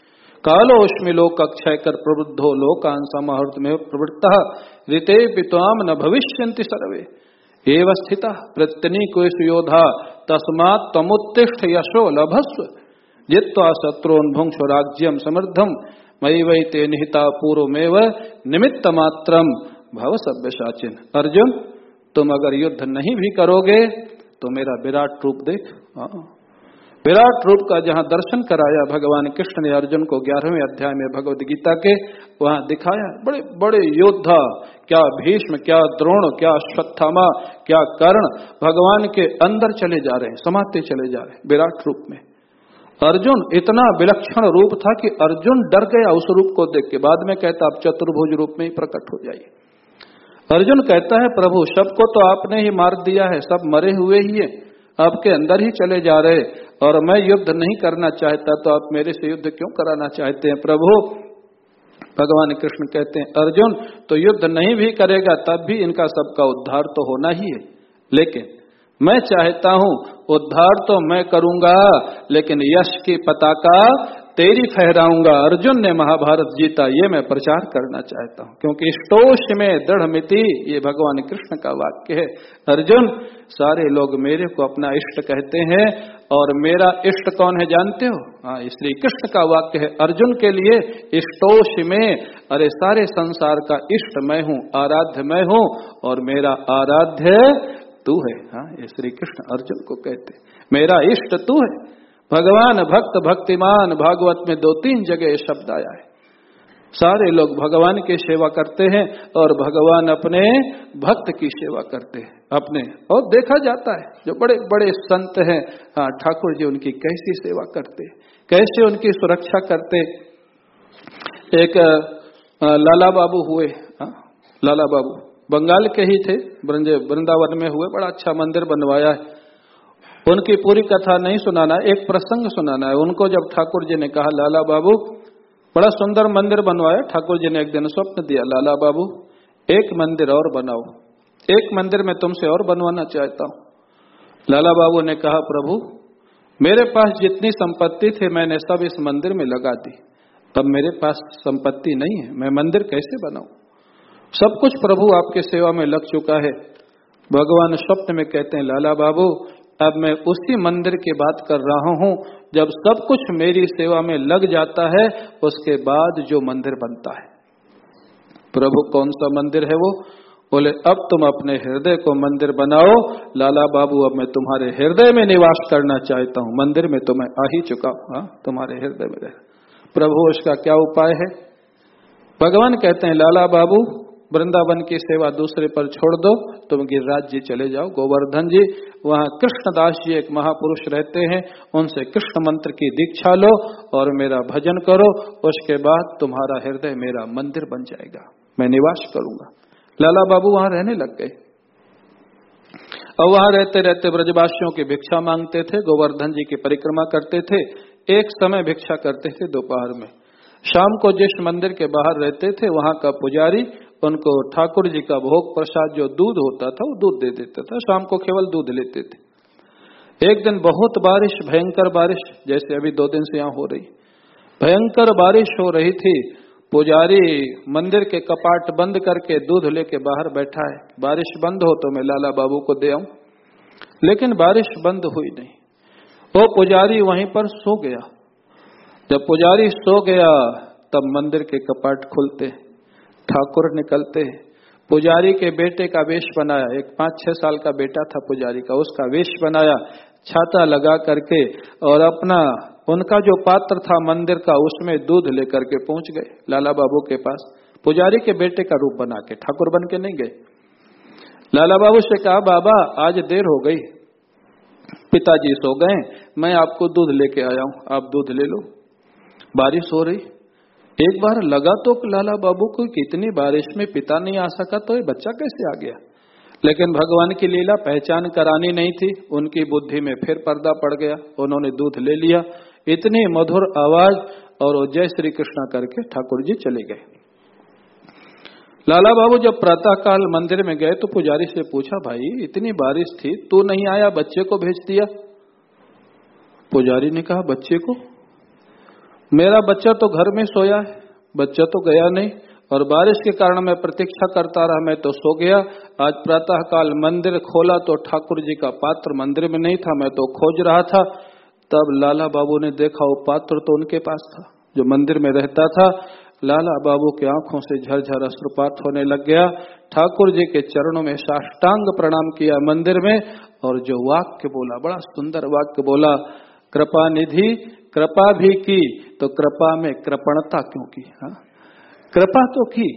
कालोश्मी लोक अक्षय कर प्रबुद्धो लोकान समाहृत में प्रवृत्ता ऋते पिताम न भविष्य सर्वे। एव स्थिता को योधा तस्मात् तमुत्तिष्ठ यशो लभस्व। जित्वा शत्रुन्भुंक्ष राज्यम समृद्धम मई वही ते निहिता पूर्वमेव निमित्त मात्रम भव सभ्य साचिन अर्जुन, तुम अगर युद्ध नहीं भी करोगे तो मेरा विराट रूप देख। हाँ। विराट रूप का जहाँ दर्शन कराया भगवान कृष्ण ने अर्जुन को ग्यारहवें अध्याय में भगवद गीता के, वहाँ दिखाया, बड़े बड़े योद्धा, क्या भीष्म, क्या द्रोण, क्या अश्वत्थामा, क्या कर्ण, भगवान के अंदर चले जा रहे हैं समाते चले जा रहे हैं, विराट रूप में। अर्जुन इतना विलक्षण रूप था कि अर्जुन डर गया उस रूप को देख के। बाद में कहता, आप चतुर्भुज रूप में ही प्रकट हो जाइए। अर्जुन कहता है, प्रभु, सबको तो आपने ही मार दिया है, सब मरे हुए ही है। आपके अंदर ही चले जा रहे और मैं युद्ध नहीं करना चाहता तो आप मेरे से युद्ध क्यों कराना चाहते हैं, प्रभु? भगवान कृष्ण कहते हैं, अर्जुन तो युद्ध नहीं भी करेगा, तब भी इनका सबका उद्धार तो होना ही है। लेकिन मैं चाहता हूँ उद्धार तो मैं करूँगा, लेकिन यश की पताका तेरी फहराऊँगा। अर्जुन ने महाभारत जीता ये मैं प्रचार करना चाहता हूँ, क्योंकि इष्टोष में दृढ़ मिति, ये भगवान कृष्ण का वाक्य है। अर्जुन, सारे लोग मेरे को अपना इष्ट कहते हैं, और मेरा इष्ट कौन है जानते हो? हाँ श्री कृष्ण का वाक्य है, अर्जुन के लिए इष्टोष में, अरे सारे संसार का इष्ट मैं हूँ, आराध्य मैं हूँ, और मेरा आराध्य तू है। हाँ ये श्री कृष्ण अर्जुन को कहते मेरा इष्ट तू है। भगवान भक्त, भक्तिमान, भागवत में दो तीन जगह शब्द आया है। सारे लोग भगवान की सेवा करते हैं और भगवान अपने भक्त की सेवा करते हैं। अपने। और देखा जाता है, जो बड़े बड़े संत हैं। हाँ ठाकुर जी उनकी कैसी सेवा करते कैसे उनकी सुरक्षा करते एक लाला बाबू हुए। हाँ लाला बाबू। बंगाल के ही थे वृंदावन में हुए, बड़ा अच्छा मंदिर बनवाया है। उनकी पूरी कथा नहीं सुनाना, एक प्रसंग सुनाना है। उनको जब ठाकुर जी ने कहा, लाला बाबू, बड़ा सुंदर मंदिर बनवाया। ठाकुर जी ने एक दिन स्वप्न दिया, लाला बाबू, एक मंदिर और बनाओ। एक मंदिर में तुमसे और बनवाना चाहता हूँ। लाला बाबू ने कहा, प्रभु, मेरे पास जितनी संपत्ति थी, मैंने सब इस मंदिर में लगा दी। अब मेरे पास संपत्ति नहीं है, मैं मंदिर कैसे बनाऊ? सब कुछ प्रभु आपके सेवा में लग चुका है। भगवान स्वप्न में कहते हैं लाला बाबू अब मैं उसी मंदिर की बात कर रहा हूँ। जब सब कुछ मेरी सेवा में लग जाता है उसके बाद जो मंदिर बनता है। प्रभु कौन सा मंदिर है वो? बोले अब तुम अपने हृदय को मंदिर बनाओ। लाला बाबू अब मैं तुम्हारे हृदय में निवास करना चाहता हूँ। मंदिर में तो मैं आ ही चुका हूँ। हाँ, तुम्हारे हृदय में रह। प्रभु उसका क्या उपाय है? भगवान कहते हैं लाला बाबू वृंदावन की सेवा दूसरे पर छोड़ दो, तुम गिरिराज जी चले जाओ। गोवर्धन जी, वहाँ कृष्णदास जी एक महापुरुष रहते हैं, उनसे कृष्ण मंत्र की दीक्षा लो और मेरा भजन करो, उसके बाद तुम्हारा हृदय मेरा मंदिर बन जाएगा। मैं निवास करूँगा। लाला बाबू वहाँ रहने लग गए। और वहाँ रहते रहते ब्रजवासियों की भिक्षा मांगते थे, गोवर्धन जी की परिक्रमा करते थे, एक समय भिक्षा करते थे दोपहर में। शाम को जिस मंदिर के बाहर रहते थे, वहाँ का पुजारी उनको ठाकुर जी का भोग प्रसाद जो दूध होता था, वो दूध दे देता था। शाम को केवल दूध लेते थे। एक दिन बहुत बारिश, भयंकर बारिश, जैसे अभी दो दिन से यहाँ हो रही। भयंकर बारिश हो रही थी। पुजारी मंदिर के कपाट बंद करके दूध लेके बाहर बैठा है। बारिश बंद हो तो मैं लाला बाबू को दे आऊँ। लेकिन बारिश बंद हुई नहीं। वो पुजारी वहीं पर सो गया। जब पुजारी सो गया, तब मंदिर के कपाट खुलते। ठाकुर निकलते पुजारी के बेटे का वेश बनाया। एक पाँच छह साल का बेटा था पुजारी का। उसका वेश बनाया, छाता लगा करके और अपना, उनका जो पात्र था मंदिर का, उसमें दूध लेकर के पहुँच गए लाला बाबू के पास। पुजारी के बेटे का रूप बना के, ठाकुर बन के नहीं गए। लाला बाबू से कहा, बाबा, आज देर हो गई। पिताजी सो गए। मैं आपको दूध लेके आया हूँ। आप दूध ले लो। बारिश हो रही। एक बार लगा तो लाला बाबू को कितनी बारिश में पिता नहीं आ सका तो ये बच्चा कैसे आ गया? लेकिन भगवान की लीला पहचान करानी नहीं थी। उनकी बुद्धि में फिर पर्दा पड़ गया। उन्होंने दूध ले लिया। इतनी मधुर आवाज़ और जय श्री कृष्णा करके ठाकुर जी चले गए। लाला बाबू जब प्रातः काल मंदिर में गए तो पुजारी से पूछा, भाई, इतनी बारिश थी, तू नहीं आया? बच्चे को भेज दिया? पुजारी ने कहा, बच्चे को? मेरा बच्चा तो घर में सोया है, बच्चा तो गया नहीं, और बारिश के कारण मैं प्रतीक्षा करता रहा, मैं तो सो गया। आज प्रातः काल मंदिर खोला तो ठाकुर जी का पात्र मंदिर में नहीं था, मैं तो खोज रहा था। तब लाला बाबू ने देखा वो पात्र तो उनके पास था, जो मंदिर में रहता था। लाला बाबू की आँखों से झरझर अश्रुपात होने लग गया। ठाकुर जी के चरणों में साष्टांग प्रणाम किया मंदिर में, और जो वाक्य बोला, बड़ा सुंदर वाक्य बोला कृपा निधि कृपा भी की तो कृपा में कृपणता क्यों की, हा? कृपा तो की।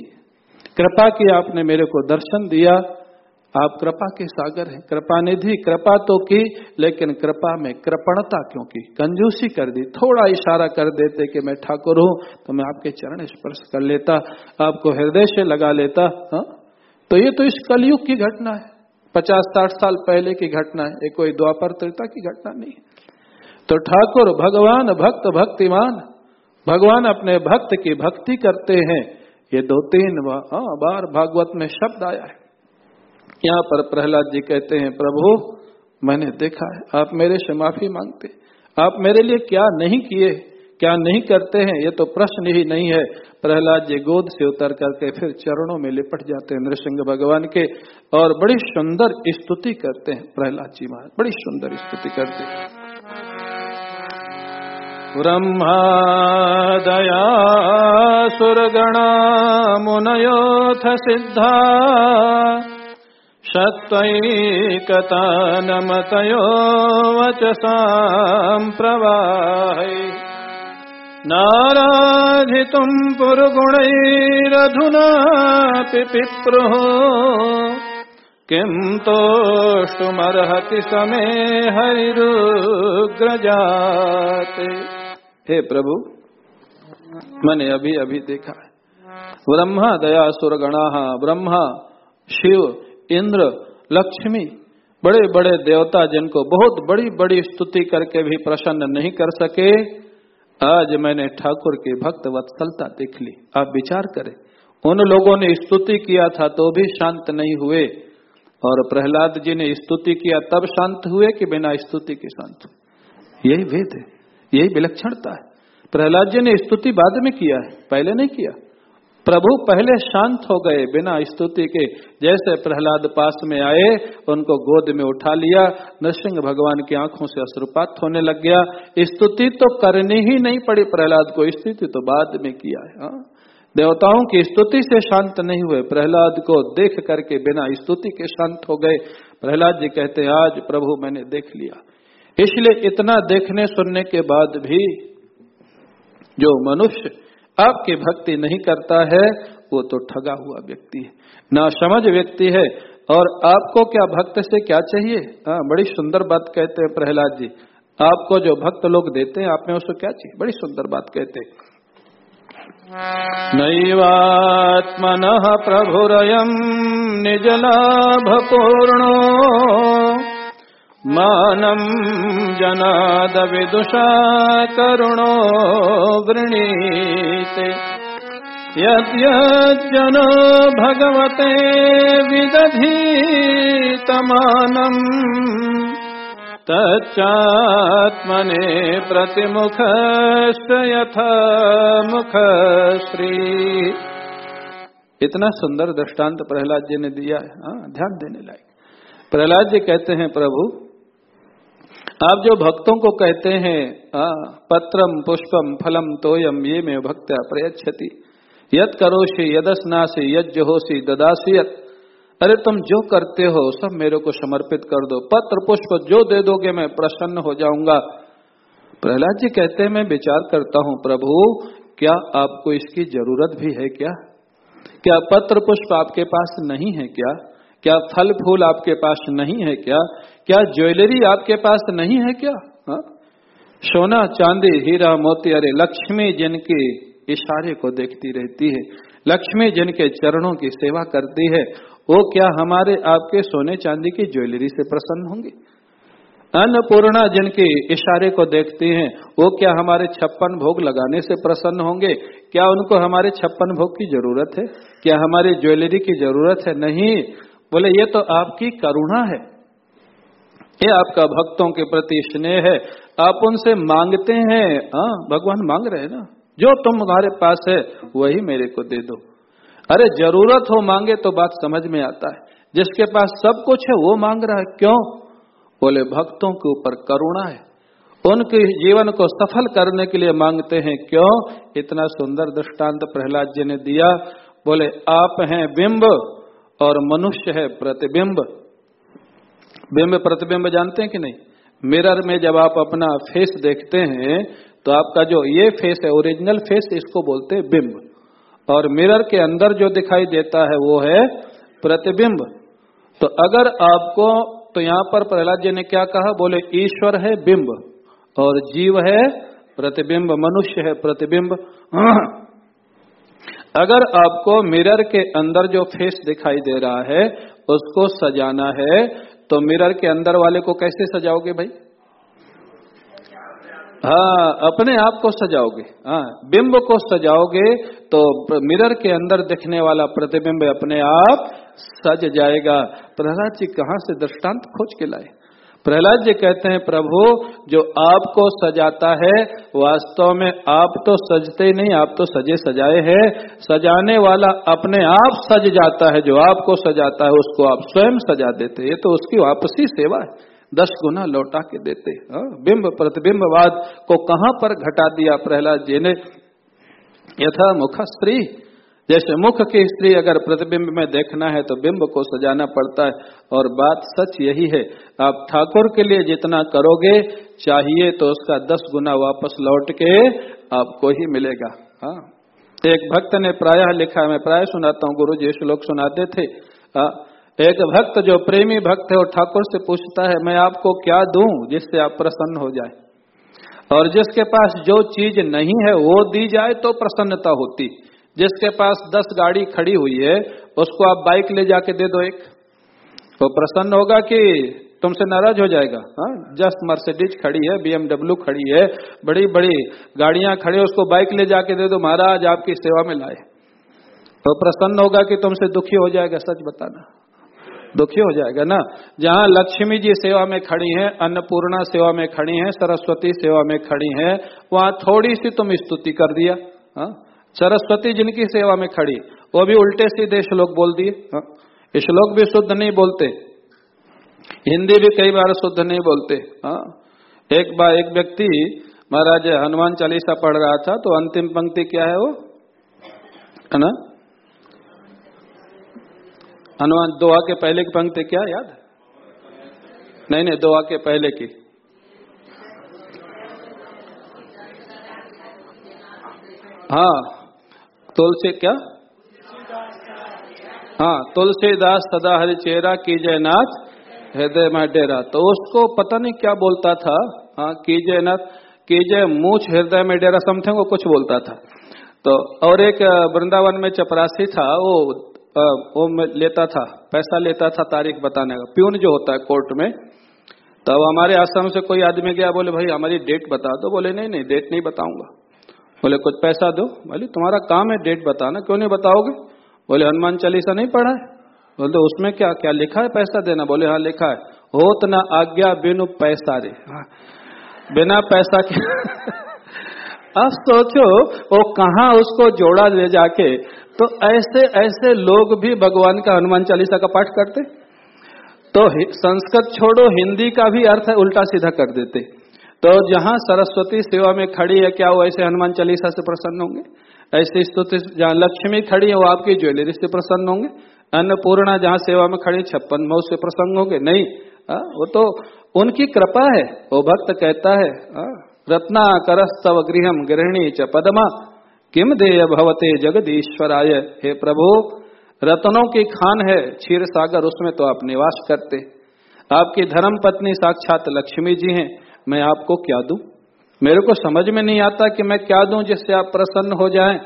कृपा की आपने मेरे को दर्शन दिया, आप कृपा के सागर हैं। कृपा निधि, कृपा तो की, लेकिन कृपा में कृपणता क्यों की? कंजूसी कर दी, थोड़ा इशारा कर देते कि मैं ठाकुर हूँ तो मैं आपके चरण स्पर्श कर लेता, आपको हृदय से लगा लेता, हा? तो ये तो इस कलयुग की घटना है। पचास साठ साल पहले की घटना है, ये कोई द्वापर त्रिता की घटना नहीं तो ठाकुर, भगवान भक्त भक्तिमान, भगवान अपने भक्त की भक्ति करते हैं। ये दो तीन बार भागवत में शब्द आया है। यहाँ पर प्रहलाद जी कहते हैं, प्रभु, मैंने देखा है, आप मेरे से माफ़ी मांगते आप मेरे लिए क्या नहीं किए, क्या नहीं करते हैं, ये तो प्रश्न ही नहीं है। प्रहलाद जी गोद से उतर करके फिर चरणों में लिपट जाते हैं नृसिंह भगवान के और बड़ी सुंदर स्तुति करते हैं प्रहलाद जी महाराज, बड़ी सुंदर स्तुति करते हैं। ब्रह्मा दया सुरगणा मुनयोथ सिद्धा शत्वैकतानमतयो वचसाम् प्रवाहै। नाराधितुम् पुरुगुणैरधुनापि पिप्रुः किम् तोष्टुमर्हति समे हरिरुग्रजाते हे प्रभु, मैंने अभी अभी देखा है। ब्रह्मा, दया, सुरगणा, ब्रह्मा, शिव, इंद्र, लक्ष्मी बड़े बड़े देवता जिनको बहुत बड़ी बड़ी स्तुति करके भी प्रसन्न नहीं कर सके, आज मैंने ठाकुर की भक्त वत्सलता देख ली। आप विचार करें, उन लोगों ने स्तुति किया था तो भी शांत नहीं हुए, और प्रहलाद जी ने स्तुति किया तब शांत हुए कि बिना स्तुति के शांत यही भेद है। यही विलक्षणता है। प्रहलाद जी ने स्तुति बाद में किया है, पहले नहीं किया। प्रभु पहले शांत हो गए बिना स्तुति के। जैसे प्रहलाद पास में आए, उनको गोद में उठा लिया नरसिंह भगवान की आँखों से अश्रुपात होने लग गया। स्तुति तो करनी ही नहीं पड़ी, प्रहलाद को स्तुति तो बाद में किया है हाँ? देवताओं की स्तुति से शांत नहीं हुए, प्रहलाद को देख करके बिना स्तुति के शांत हो गए। प्रहलाद जी कहते हैं आज प्रभु मैंने देख लिया। इसलिए इतना देखने सुनने के बाद भी जो मनुष्य आपकी भक्ति नहीं करता है, वो तो ठगा हुआ व्यक्ति है। ना समझ व्यक्ति है, और आपको क्या भक्त से क्या चाहिए? हाँ बड़ी सुंदर बात कहते हैं प्रहलाद जी। आपको जो भक्त लोग देते हैं आप में उसको क्या चाहिए? बड़ी सुंदर बात कहते हैं। नैवात्मन प्रभुरयम निजलाभपूर्णो मानम जनाद विदुषा करुणो वृणीते यद्यज्जनो भगवते विदधीतमानम्। तच्चात्मने प्रतिमुखश्च यथा मुखश्री इतना सुंदर दृष्टांत प्रहलाद जी ने दिया है। हाँ ध्यान देने लायक। प्रहलाद जी कहते हैं, प्रभु आप जो भक्तों को कहते हैं आ, पत्रम पुष्पम फलम तोयम ये में भक्त्या प्रयच्छति। यद करोशी यदस्नासी यज्ञ होशी ददासी यत। अरे तुम जो करते हो सब मेरे को समर्पित कर दो। पत्र पुष्प जो दे दोगे मैं प्रसन्न हो जाऊँगा। प्रहलाद जी कहते हैं मैं विचार करता हूँ प्रभु क्या आपको इसकी ज़रूरत भी है क्या? क्या पत्र पुष्प आपके पास नहीं है क्या? क्या फल फूल आपके पास नहीं है क्या? क्या ज्वेलरी आपके पास नहीं है क्या? हा? सोना, चांदी, हीरा, मोती, अरे लक्ष्मी जिनके इशारे को देखती रहती है, लक्ष्मी जिनके चरणों की सेवा करती है, वो क्या हमारे आपके सोने, चांदी की ज्वेलरी से प्रसन्न होंगे? अन्नपूर्णा जिनके इशारे को देखते हैं, वो क्या हमारे छप्पन भोग लगाने से प्रसन्न होंगे? क्या उनको हमारे छप्पन भोग की ज़रूरत है? क्या हमारी ज्वेलरी की ज़रूरत है? नहीं। बोले, ये तो आपकी करुणा है। ये आपका भक्तों के प्रति स्नेह है। आप उनसे मांगते हैं। हाँ भगवान मांग रहे हैं ना। जो तुम तुम्हारे पास है, वही मेरे को दे दो। अरे, ज़रूरत हो मांगे तो बात समझ में आता है। जिसके पास सब कुछ है, वो मांग रहा है, क्यों? बोले, भक्तों के ऊपर करुणा है। उनके जीवन को सफल करने के लिए मांगते हैं। क्यों? इतना सुंदर दृष्टांत प्रहलाद जी ने दिया। बोले, आप हैं बिंब। और मनुष्य है प्रतिबिंब। बिंब प्रतिबिंब जानते हैं कि नहीं? मिरर में जब आप अपना फेस देखते हैं तो आपका जो ये फेस है ओरिजिनल फेस इसको बोलते हैं बिंब। और मिरर के अंदर जो दिखाई देता है, वो है प्रतिबिंब। तो अगर आपको तो यहाँ पर प्रहलाद जी ने क्या कहा? बोले, ईश्वर है बिंब और जीव है प्रतिबिंब, मनुष्य है प्रतिबिंब। अगर आपको मिरर के अंदर जो फेस दिखाई दे रहा है, उसको सजाना है तो मिरर के अंदर वाले को कैसे सजाओगे भाई? हाँ अपने आप को सजाओगे। हाँ बिंब को सजाओगे तो मिरर के अंदर दिखने वाला प्रतिबिंब अपने आप सज जाएगा। प्रहलाद जी कहाँ से दृष्टांत खोज के लाए? प्रहलाद जी कहते हैं प्रभु जो आपको सजाता है वास्तव में आप तो सजते ही नहीं आप तो सजे सजाए हैं। सजाने वाला अपने आप सज जाता है जो आपको सजाता है उसको आप स्वयं सजा देते ये तो उसकी वापसी सेवा है। दस गुना लौटा के देते हाँ, बिंब प्रतिबिंबवाद को कहाँ पर घटा दिया प्रहलाद जी ने? यथा मुख स्त्री जैसे मुख की स्त्री अगर प्रतिबिंब में देखना है तो बिंब को सजाना पड़ता है। और बात सच यही है, आप ठाकुर के लिए जितना करोगे, चाहिए तो उसका दस गुना वापस लौट के आपको ही मिलेगा। हाँ। एक भक्त ने प्राय लिखा, मैं प्राय सुनाता हूँ गुरु जी श्लोक सुनाते थे। हाँ एक भक्त जो प्रेमी भक्त है और ठाकुर से पूछता है, मैं आपको क्या दूँ जिससे आप प्रसन्न हो जाए? और जिसके पास जो चीज़ नहीं है, वो दी जाए तो प्रसन्नता होती। जिसके पास दस गाड़ी खड़ी हुई है, उसको आप बाइक ले जाके दे दो एक। तो प्रसन्न होगा कि तुमसे नाराज़ हो जाएगा। हाँ जस्ट मर्सिडीज खड़ी है, बीएमडब्ल्यू खड़ी है बड़ी बड़ी गाड़ियाँ खड़ी उसको बाइक ले जाके दे दो, महाराज आपकी सेवा में लाए। तो प्रसन्न होगा कि तुमसे दुखी हो जाएगा, सच बताना। दुखी हो जाएगा ना? जहाँ लक्ष्मी जी सेवा में खड़ी हैं, अन्नपूर्णा सेवा में खड़ी हैं, सरस्वती सेवा में खड़ी हैं, वहाँ थोड़ी सी तुम स्तुति कर दिया। हा? सरस्वती जिनकी सेवा में खड़ी, वो भी उल्टे सीधे श्लोक बोल दिए। हाँ? श्लोक भी शुद्ध नहीं बोलते। हिंदी भी कई बार शुद्ध नहीं बोलते। हा? एक बार एक व्यक्ति, महाराज हनुमान चालीसा पढ़ रहा था तो अंतिम पंक्ति क्या है वो? है ना? हनुमान दोहा के पहले की पंक्ति क्या, याद? नहीं नहीं दोहा के पहले की। हाँ। तुलसी क्या? हाँ तुलसीदास सदा हरि चेहरा की जयनाथ हृदय में डेरा। तो उसको पता नहीं क्या बोलता था। हाँ की जयनाथ की जय मूछ हृदय में डेरा, समथिंग वो कुछ बोलता था। तो और एक वृंदावन में चपरासी था, वो वो लेता था, पैसा लेता था तारीख बताने का। प्यून जो होता है कोर्ट में, तब तो हमारे आश्रम से कोई आदमी गया, बोले, भाई, हमारी डेट बता दो। बोले, नहीं नहीं, डेट नहीं बताऊँगा। बोले, कुछ पैसा दो। बोले, तुम्हारा काम है डेट बताना, क्यों नहीं बताओगे? बोले, हनुमान चालीसा नहीं पढ़ा है। बोले तो उसमें क्या क्या लिखा है पैसा देना? बोले हाँ लिखा है। होत ना आज्ञा बिनु पैसा रे। हाँ बिना पैसा के। अब सोचो, वो कहा उसको जोड़ा ले जाके तो ऐसे ऐसे लोग भी भगवान का हनुमान चालीसा का पाठ करते। तो संस्कृत छोड़ो, हिंदी का भी अर्थ उल्टा सीधा कर देते। तो जहाँ सरस्वती सेवा में खड़ी है क्या वो ऐसे हनुमान चालीसा से प्रसन्न होंगे? ऐसी स्तुति जहाँ लक्ष्मी खड़ी है वो आपकी ज्वेलरी से प्रसन्न होंगे। अन्नपूर्णा जहाँ सेवा में खड़ी छप्पन मऊ से प्रसन्न होंगे। नहीं आ, वो तो उनकी कृपा है। वो भक्त कहता है रत्ना करस्तव गृहम गृहिणी च पदमा। किम देय भवते जगदीश्वराय? हे प्रभु रत्नों की खान है क्षीर सागर उसमें तो आप निवास करते। आपकी धर्म पत्नी साक्षात लक्ष्मी जी हैं। मैं आपको क्या दूँ? मेरे को समझ में नहीं आता कि मैं क्या दूँ जिससे आप प्रसन्न हो जाएँ।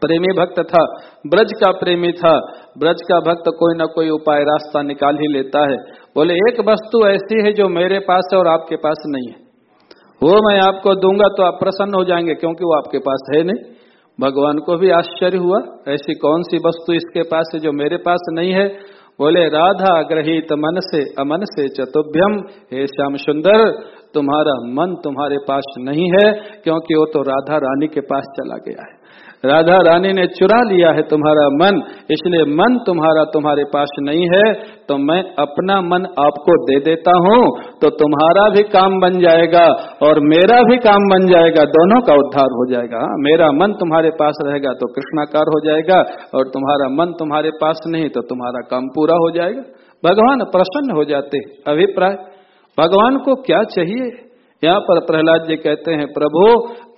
प्रेमी भक्त था, ब्रज का प्रेमी था। ब्रज का भक्त कोई ना कोई उपाय रास्ता निकाल ही लेता है। बोले, एक वस्तु ऐसी है जो मेरे पास है और आपके पास नहीं है। वो मैं आपको दूँगा तो आप प्रसन्न हो जाएँगे, क्योंकि वो आपके पास है नहीं। भगवान को भी आश्चर्य हुआ, ऐसी कौन सी वस्तु इसके पास है जो मेरे पास नहीं है? बोले, राधा ग्रहित मन से अमन से चतुभ्यम। हे श्याम सुंदर, तुम्हारा मन तुम्हारे पास नहीं है, क्योंकि वो तो राधा रानी के पास चला गया है। राधा रानी ने चुरा लिया है तुम्हारा मन इसलिए मन तुम्हारा तुम्हारे पास नहीं है तो मैं अपना मन आपको दे देता हूँ तो तुम्हारा भी काम बन जाएगा और मेरा भी काम बन जाएगा दोनों का उद्धार हो जाएगा। हाँ, मेरा मन तुम्हारे पास रहेगा तो कृष्णाकार हो जाएगा और तुम्हारा मन तुम्हारे पास नहीं तो तुम्हारा काम पूरा हो जाएगा। भगवान प्रसन्न हो जाते अभिप्राय। भगवान को क्या चाहिए? यहाँ पर प्रहलाद जी कहते हैं प्रभु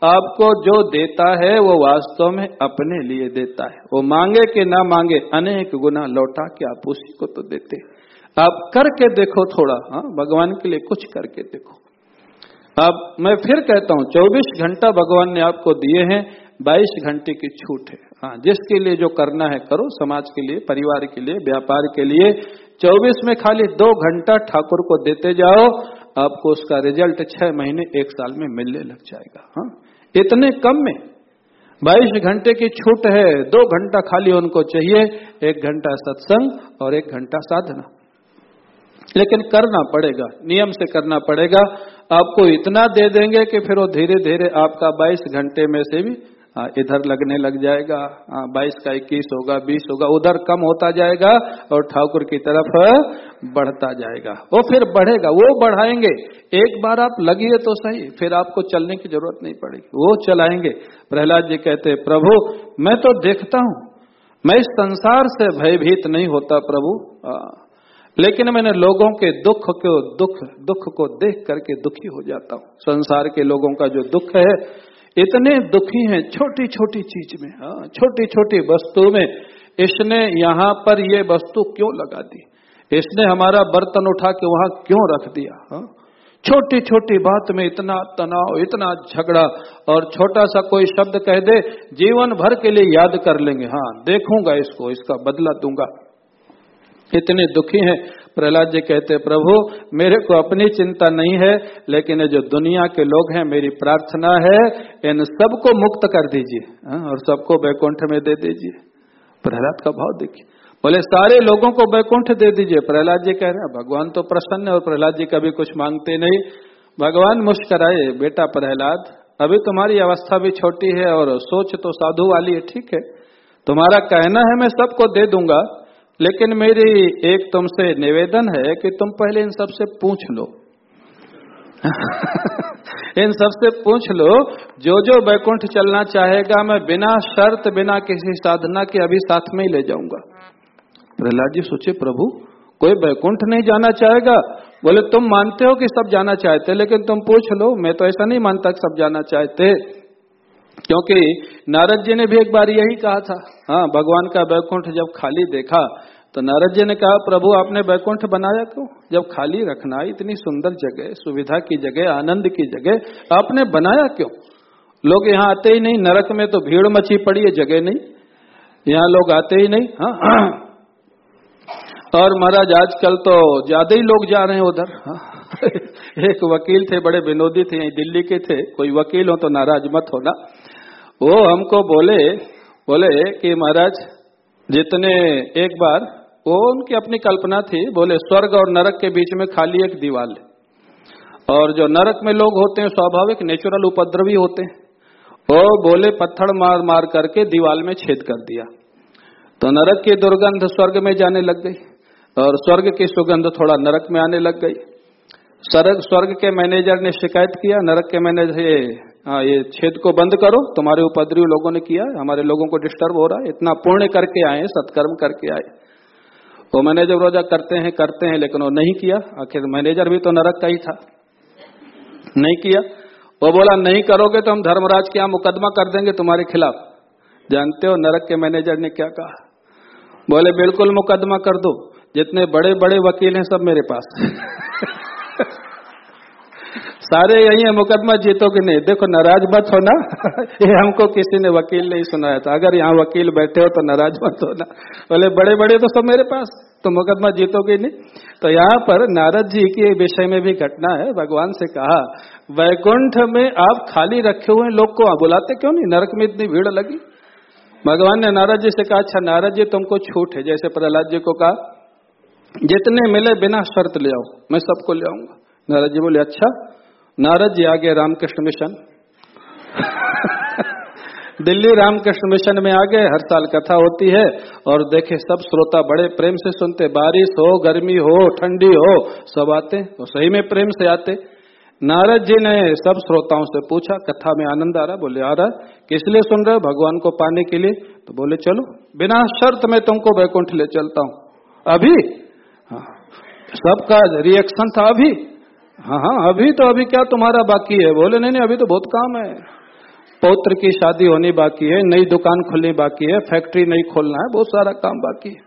आपको जो देता है, वो वास्तव में अपने लिए देता है। वो मांगे कि ना मांगे, अनेक गुना लौटा के आप उसी को तो देते आप करके देखो थोड़ा हाँ भगवान के लिए कुछ करके देखो। अब मैं फिर कहता हूँ 24 घंटा भगवान ने आपको दिए हैं 22 घंटे की छूट है। हाँ जिसके लिए जो करना है करो, समाज के लिए, परिवार के लिए, व्यापार के लिए। 24 में खाली दो घंटा ठाकुर को देते जाओ, आपको उसका रिज़ल्ट छह महीने, एक साल में मिलने लग जाएगा। हाँ इतने कम में। बाईस घंटे की छूट है, दो घंटा खाली उनको चाहिए, एक घंटा सत्संग और एक घंटा साधना। लेकिन करना पड़ेगा, नियम से करना पड़ेगा। आपको इतना दे देंगे कि फिर वो धीरे धीरे आपका 22 घंटे में से भी इधर लगने लग जाएगा हाँ, बाईस का इक्कीस होगा बीस होगा उधर कम होता जाएगा और ठाकुर की तरफ़ बढ़ता जाएगा। वो फिर बढ़ेगा वो बढ़ाएँगे। एक बार आप लगिए तो सही फिर आपको चलने की ज़रूरत नहीं पड़ेगी। वो चलाएँगे। प्रहलाद जी कहते प्रभु मैं तो देखता हूँ मैं इस संसार से भयभीत नहीं होता प्रभु। आ, हाँ, लेकिन मैंने लोगों के दुख को दुख दुख को देख करके दुखी हो जाता हूँ। संसार के लोगों का जो दुख है इतने दुखी हैं छोटी छोटी चीज़ में हाँ छोटी छोटी वस्तु में, इसने यहाँ पर ये वस्तु क्यों लगा दी? इसने हमारा बर्तन उठा के वहाँ क्यों रख दिया हाँ? छोटी छोटी बात में इतना तनाव, इतना झगड़ा, और छोटा सा कोई शब्द कह दे, जीवन भर के लिए याद कर लेंगे हाँ देखूँगा इसको, इसका बदला दूँगा। इतने दुखी हैं प्रहलाद जी कहते प्रभु मेरे को अपनी चिंता नहीं है लेकिन जो दुनिया के लोग हैं मेरी प्रार्थना है इन सबको मुक्त कर दीजिए हाँ, और सबको बैकुंठ में दे दीजिए। प्रहलाद का भाव देखिए। बोले सारे लोगों को बैकुंठ दे दीजिए। प्रहलाद जी कह रहे हैं भगवान तो प्रसन्न है और प्रहलाद जी कभी कुछ मांगते नहीं। भगवान मुस्कराए बेटा प्रहलाद अभी तुम्हारी अवस्था भी छोटी है और सोच तो साधु वाली है ठीक है। तुम्हारा कहना है मैं सबको दे दूँगा लेकिन मेरी एक तुमसे निवेदन है कि तुम पहले इन सबसे पूछ लो। इन सबसे पूछ लो जो जो बैकुंठ चलना चाहेगा, मैं बिना शर्त, बिना किसी साधना के अभी साथ में ही ले जाऊँगा। प्रहलाद जी सोचे प्रभु, कोई बैकुंठ नहीं जाना चाहेगा? बोले, तुम मानते हो कि सब जाना चाहते, लेकिन तुम पूछ लो, मैं तो ऐसा नहीं मानता सब जाना चाहते। क्योंकि नारद जी ने भी एक बार यही कहा था हाँ भगवान का बैकुंठ जब खाली देखा तो नारद जी ने कहा, प्रभु, आपने बैकुंठ बनाया क्यों? जब खाली रखना इतनी सुंदर जगह, सुविधा की जगह, आनंद की जगह, आपने बनाया क्यों? लोग यहाँ आते ही नहीं, नरक में तो भीड़ मची पड़ी है, जगह नहीं। यहाँ लोग आते ही नहीं हाँ। और महाराज, आजकल तो ज़्यादा ही लोग जा रहे हैं उधर हाँ? एक वकील थे, बड़े विनोदी थे दिल्ली के थे, कोई वकील हो तो नाराज़ मत होना। वो हमको बोले बोले कि महाराज, जितने एक बार वो उनकी अपनी कल्पना थी, बोले, स्वर्ग और नरक के बीच में खाली एक दीवाल है। और जो नरक में लोग होते हैं, स्वाभाविक नेचुरल उपद्रवी होते हैं। वो बोले, पत्थर मार मार करके दीवाल में छेद कर दिया। तो नरक की दुर्गंध स्वर्ग में जाने लग गई, और स्वर्ग की सुगंध थोड़ा नरक में आने लग गई। स्वर्ग स्वर्ग के मैनेजर ने शिकायत किया, नरक के मैनेजर ये हाँ ये छेद को बंद करो, तुम्हारे उपद्रवी लोगों ने किया, हमारे लोगों को डिस्टर्ब हो रहा है, इतना पुण्य करके आए सत्कर्म करके आए वो मैनेजर रोजा करते हैं करते हैं, लेकिन वो नहीं किया। आखिर मैनेजर भी तो नरक का ही था। नहीं किया। वो बोला, नहीं करोगे तो हम धर्मराज के यहाँ मुकदमा कर देंगे तुम्हारे खिलाफ। जानते हो नरक के मैनेजर ने क्या कहा? बोले, बिल्कुल मुकदमा कर दो। जितने बड़े बड़े वकील हैं सब मेरे पास। सारे यही है मुकदमा जीतोगे नहीं। देखो, नाराज़ मत होना। ये हमको किसी ने वकील नहीं सुनाया था। अगर यहाँ वकील बैठे हो तो नाराज़ मत होना। बोले बड़े बड़े तो सब मेरे पास तो मुकदमा जीतोगे नहीं। तो यहाँ पर नारद जी के विषय में भी घटना है। भगवान से कहा, वैकुंठ में आप खाली रखे हुए लोग को बुलाते क्यों नहीं? नरक में इतनी भीड़ लगी। भगवान ने नारद जी से कहा अच्छा नारद जी, तुमको छूट है। जैसे प्रहलाद जी को कहा, जितने मिले बिना शर्त ले आओ, मैं सबको ले आऊँगा। नारद जी बोले अच्छा नारद जी आगे रामकृष्ण मिशन। दिल्ली रामकृष्ण मिशन में आगे हर साल कथा होती है और देखे सब श्रोता बड़े प्रेम से सुनते, बारिश हो, गर्मी हो, ठंडी हो, सब आते तो सही में प्रेम से आते। नारद जी ने सब श्रोताओं से पूछा, कथा में आनंद आ रहा? बोले, आ रहा। किस लिए सुन रहे हो? भगवान को पाने के लिए? तो बोले, चलो, बिना शर्त में तुमको वैकुंठ ले चलता हूँ। अभी? हाँ सबका रिएक्शन था अभी। हाँ हाँ अभी तो अभी क्या तुम्हारा बाकी है? बोले, नहीं नहीं, अभी तो बहुत काम है। पौत्र की शादी होनी बाकी है, नई दुकान खुलनी बाकी है, फैक्ट्री नहीं खोलना है, बहुत सारा काम बाकी है।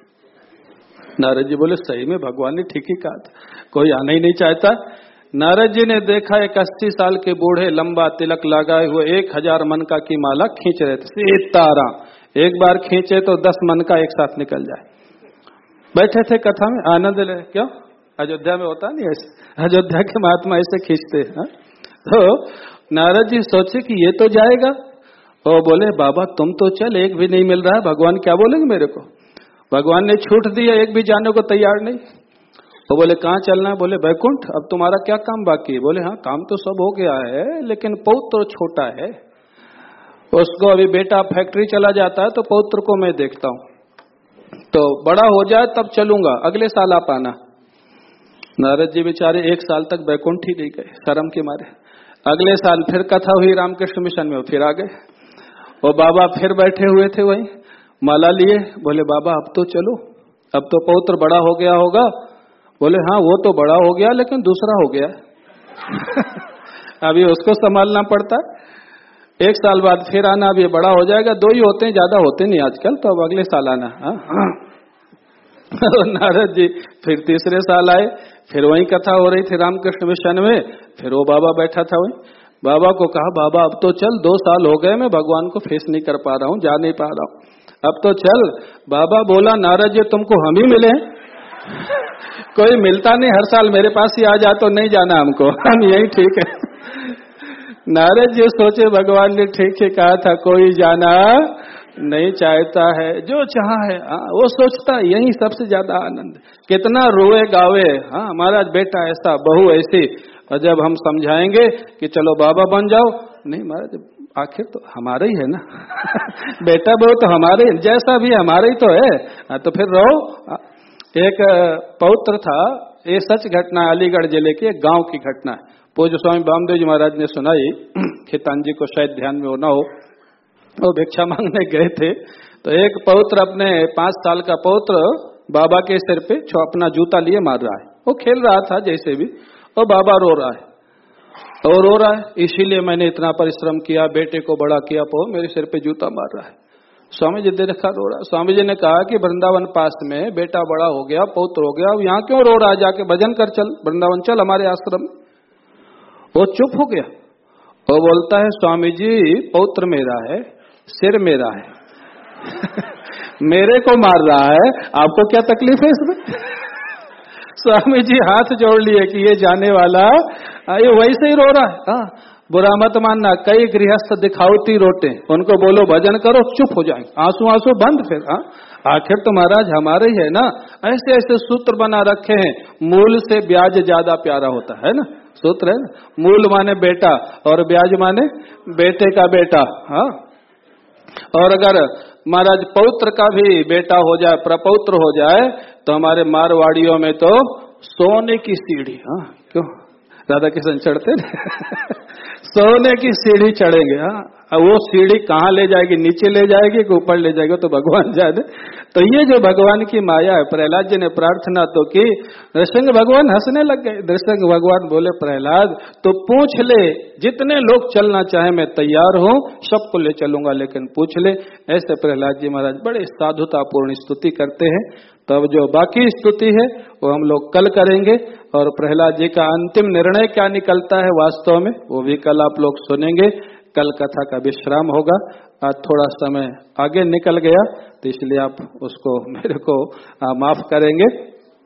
नारद जी बोले, सही में भगवान ने ठीक ही कहा था। कोई आना ही नहीं चाहता। नारद जी ने देखा, एक अस्सी साल के बूढ़े लंबा तिलक लगाए हुए एक हज़ार मन का की माला खींच रहे थे तारा। एक बार खींचे तो दस मन का एक साथ निकल जाए। बैठे थे कथा में, आनंद ले, क्यों? अयोध्या में होता नहीं ऐसे? अयोध्या के महात्मा ऐसे खींचते हैं हाँ? तो नारद जी सोचे कि ये तो जाएगा। और बोले, बाबा, तुम तो चल, एक भी नहीं मिल रहा है। भगवान क्या बोलेंगे मेरे को? भगवान ने छूट दिया, एक भी जाने को तैयार नहीं। वो बोले, कहाँ चलना है? बोले बैकुंठ अब तुम्हारा क्या काम बाकी है? बोले हाँ काम तो सब हो गया है, लेकिन पौत्र छोटा है। उसको अभी बेटा फैक्ट्री चला जाता है तो पौत्र को मैं देखता हूँ। तो बड़ा हो जाए, तब चलूँगा, अगले साल आप आना नारद जी बेचारे एक साल तक बैकुंठ ही नहीं गए, शर्म के मारे। अगले साल फिर कथा हुई, रामकृष्ण मिशन में फिर आ गए। और बाबा फिर बैठे हुए थे वहीं, माला लिए, बोले, बाबा, अब तो चलो, अब तो पौत्र बड़ा हो गया होगा। बोले हाँ वो तो बड़ा हो गया, लेकिन दूसरा हो गया अभी उसको संभालना पड़ता है। एक साल बाद फिर आना, अब ये बड़ा हो जाएगा, दो ही होते हैं, ज़्यादा होते नहीं आजकल तो अब अगले साल आना हाँ। नारद जी, फिर तीसरे साल आए, फिर वही कथा हो रही थी रामकृष्ण मिशन में, फिर वो बाबा बैठा था वही। बाबा को कहा, बाबा, अब तो चल, दो साल हो गए, मैं भगवान को फेस नहीं कर पा रहा हूँ, जा नहीं पा रहा हूँ। अब तो चल। बाबा बोला, नारद जी, तुमको हम ही मिले कोई मिलता नहीं, हर साल मेरे पास ही आ जा तो नहीं जाना हमको। हम यही ठीक है। नारद जी सोचे, भगवान ने ठीक ही कहा था, कोई जाना नहीं चाहता है जो चाह है हाँ वो सोचता यही सबसे ज़्यादा आनंद। कितना रोए गावे हाँ हमारा बेटा ऐसा बहू ऐसी और जब हम समझाएँगे कि चलो बाबा बन जाओ नहीं महाराज आखिर तो हमारा ही है ना? बेटा बहू तो हमारे जैसा भी हमारा ही तो है। हाँ, तो फिर रहो। एक पौत्र था ये सच घटना अलीगढ़ ज़िले के एक गाँव की घटना। है पूज्य स्वामी बामदेव जी महाराज ने सुनाई खितान जी को शायद ध्यान में होना हो। वो भिक्षा मांगने गए थे। तो एक पौत्र अपने पाँच साल का पौत्र बाबा के सिर पे अपना जूता लिए मार रहा है। वो खेल रहा था जैसे भी। और बाबा रो रहा है। और रो रहा है। इसीलिए मैंने इतना परिश्रम किया, बेटे को बड़ा किया, पो मेरे सिर पे जूता मार रहा है। स्वामी जी देखा, रो रहा स्वामी जी ने कहा कि वृंदावन पास में बेटा बड़ा हो गया, पौत्र हो गया, अब यहाँ क्यों रो रहा है? जाके भजन कर चल। वृंदावन चल हमारे आश्रम वो चुप हो गया। वो बोलता है, स्वामी जी, पौत्र मेरा है। सिर मेरा है। मेरे को मार रहा है, आपको क्या तकलीफ़ है इसमें? स्वामी जी हाथ जोड़ लिए कि ये जाने वाला ये वैसे ही रो रहा है। हाँ बुरा मत मानना, कई गृहस्थ दिखावती रोते उनको बोलो, भजन करो, चुप हो जाए आँसू आँसू बंद फिर हाँ। आखिर तो महाराज हमारे ही है ना। ऐसे ऐसे सूत्र बना रखे हैं। मूल से ब्याज ज़्यादा प्यारा होता है ना, सूत्र है ना। मूल माने बेटा और ब्याज माने बेटे का बेटा हाँ। और अगर महाराज पौत्र का भी बेटा हो जाए, प्रपौत्र हो जाए तो हमारे मारवाड़ियों में तो सोने की सीढ़ी हाँ क्यों? राधा किशन चढ़ते सोने की सीढ़ी चढ़ेंगे हाँ। अब वो सीढ़ी कहाँ ले जाएगी? नीचे ले जाएगी कि ऊपर ले जाएगी? तो भगवान जाने। तो ये जो भगवान की माया है, प्रहलाद जी ने प्रार्थना तो की, नृसिंह भगवान हंसने लग गए। नृसिंह भगवान बोले, प्रहलाद तो पूछ ले, जितने लोग चलना चाहे मैं तैयार हूँ, सबको ले चलूँगा, लेकिन पूछ ले। ऐसे प्रहलाद जी महाराज बड़े साधुतापूर्ण स्तुति करते हैं। तो अब जो बाकी स्तुति है, वो हम लोग कल करेंगे, और प्रहलाद जी का अंतिम निर्णय क्या निकलता है वास्तव में, वो भी कल आप लोग सुनेंगे। कल कथा का विश्राम होगा। आज थोड़ा समय आगे निकल गया तो इसलिए आप उसको मेरे को माफ़ करेंगे।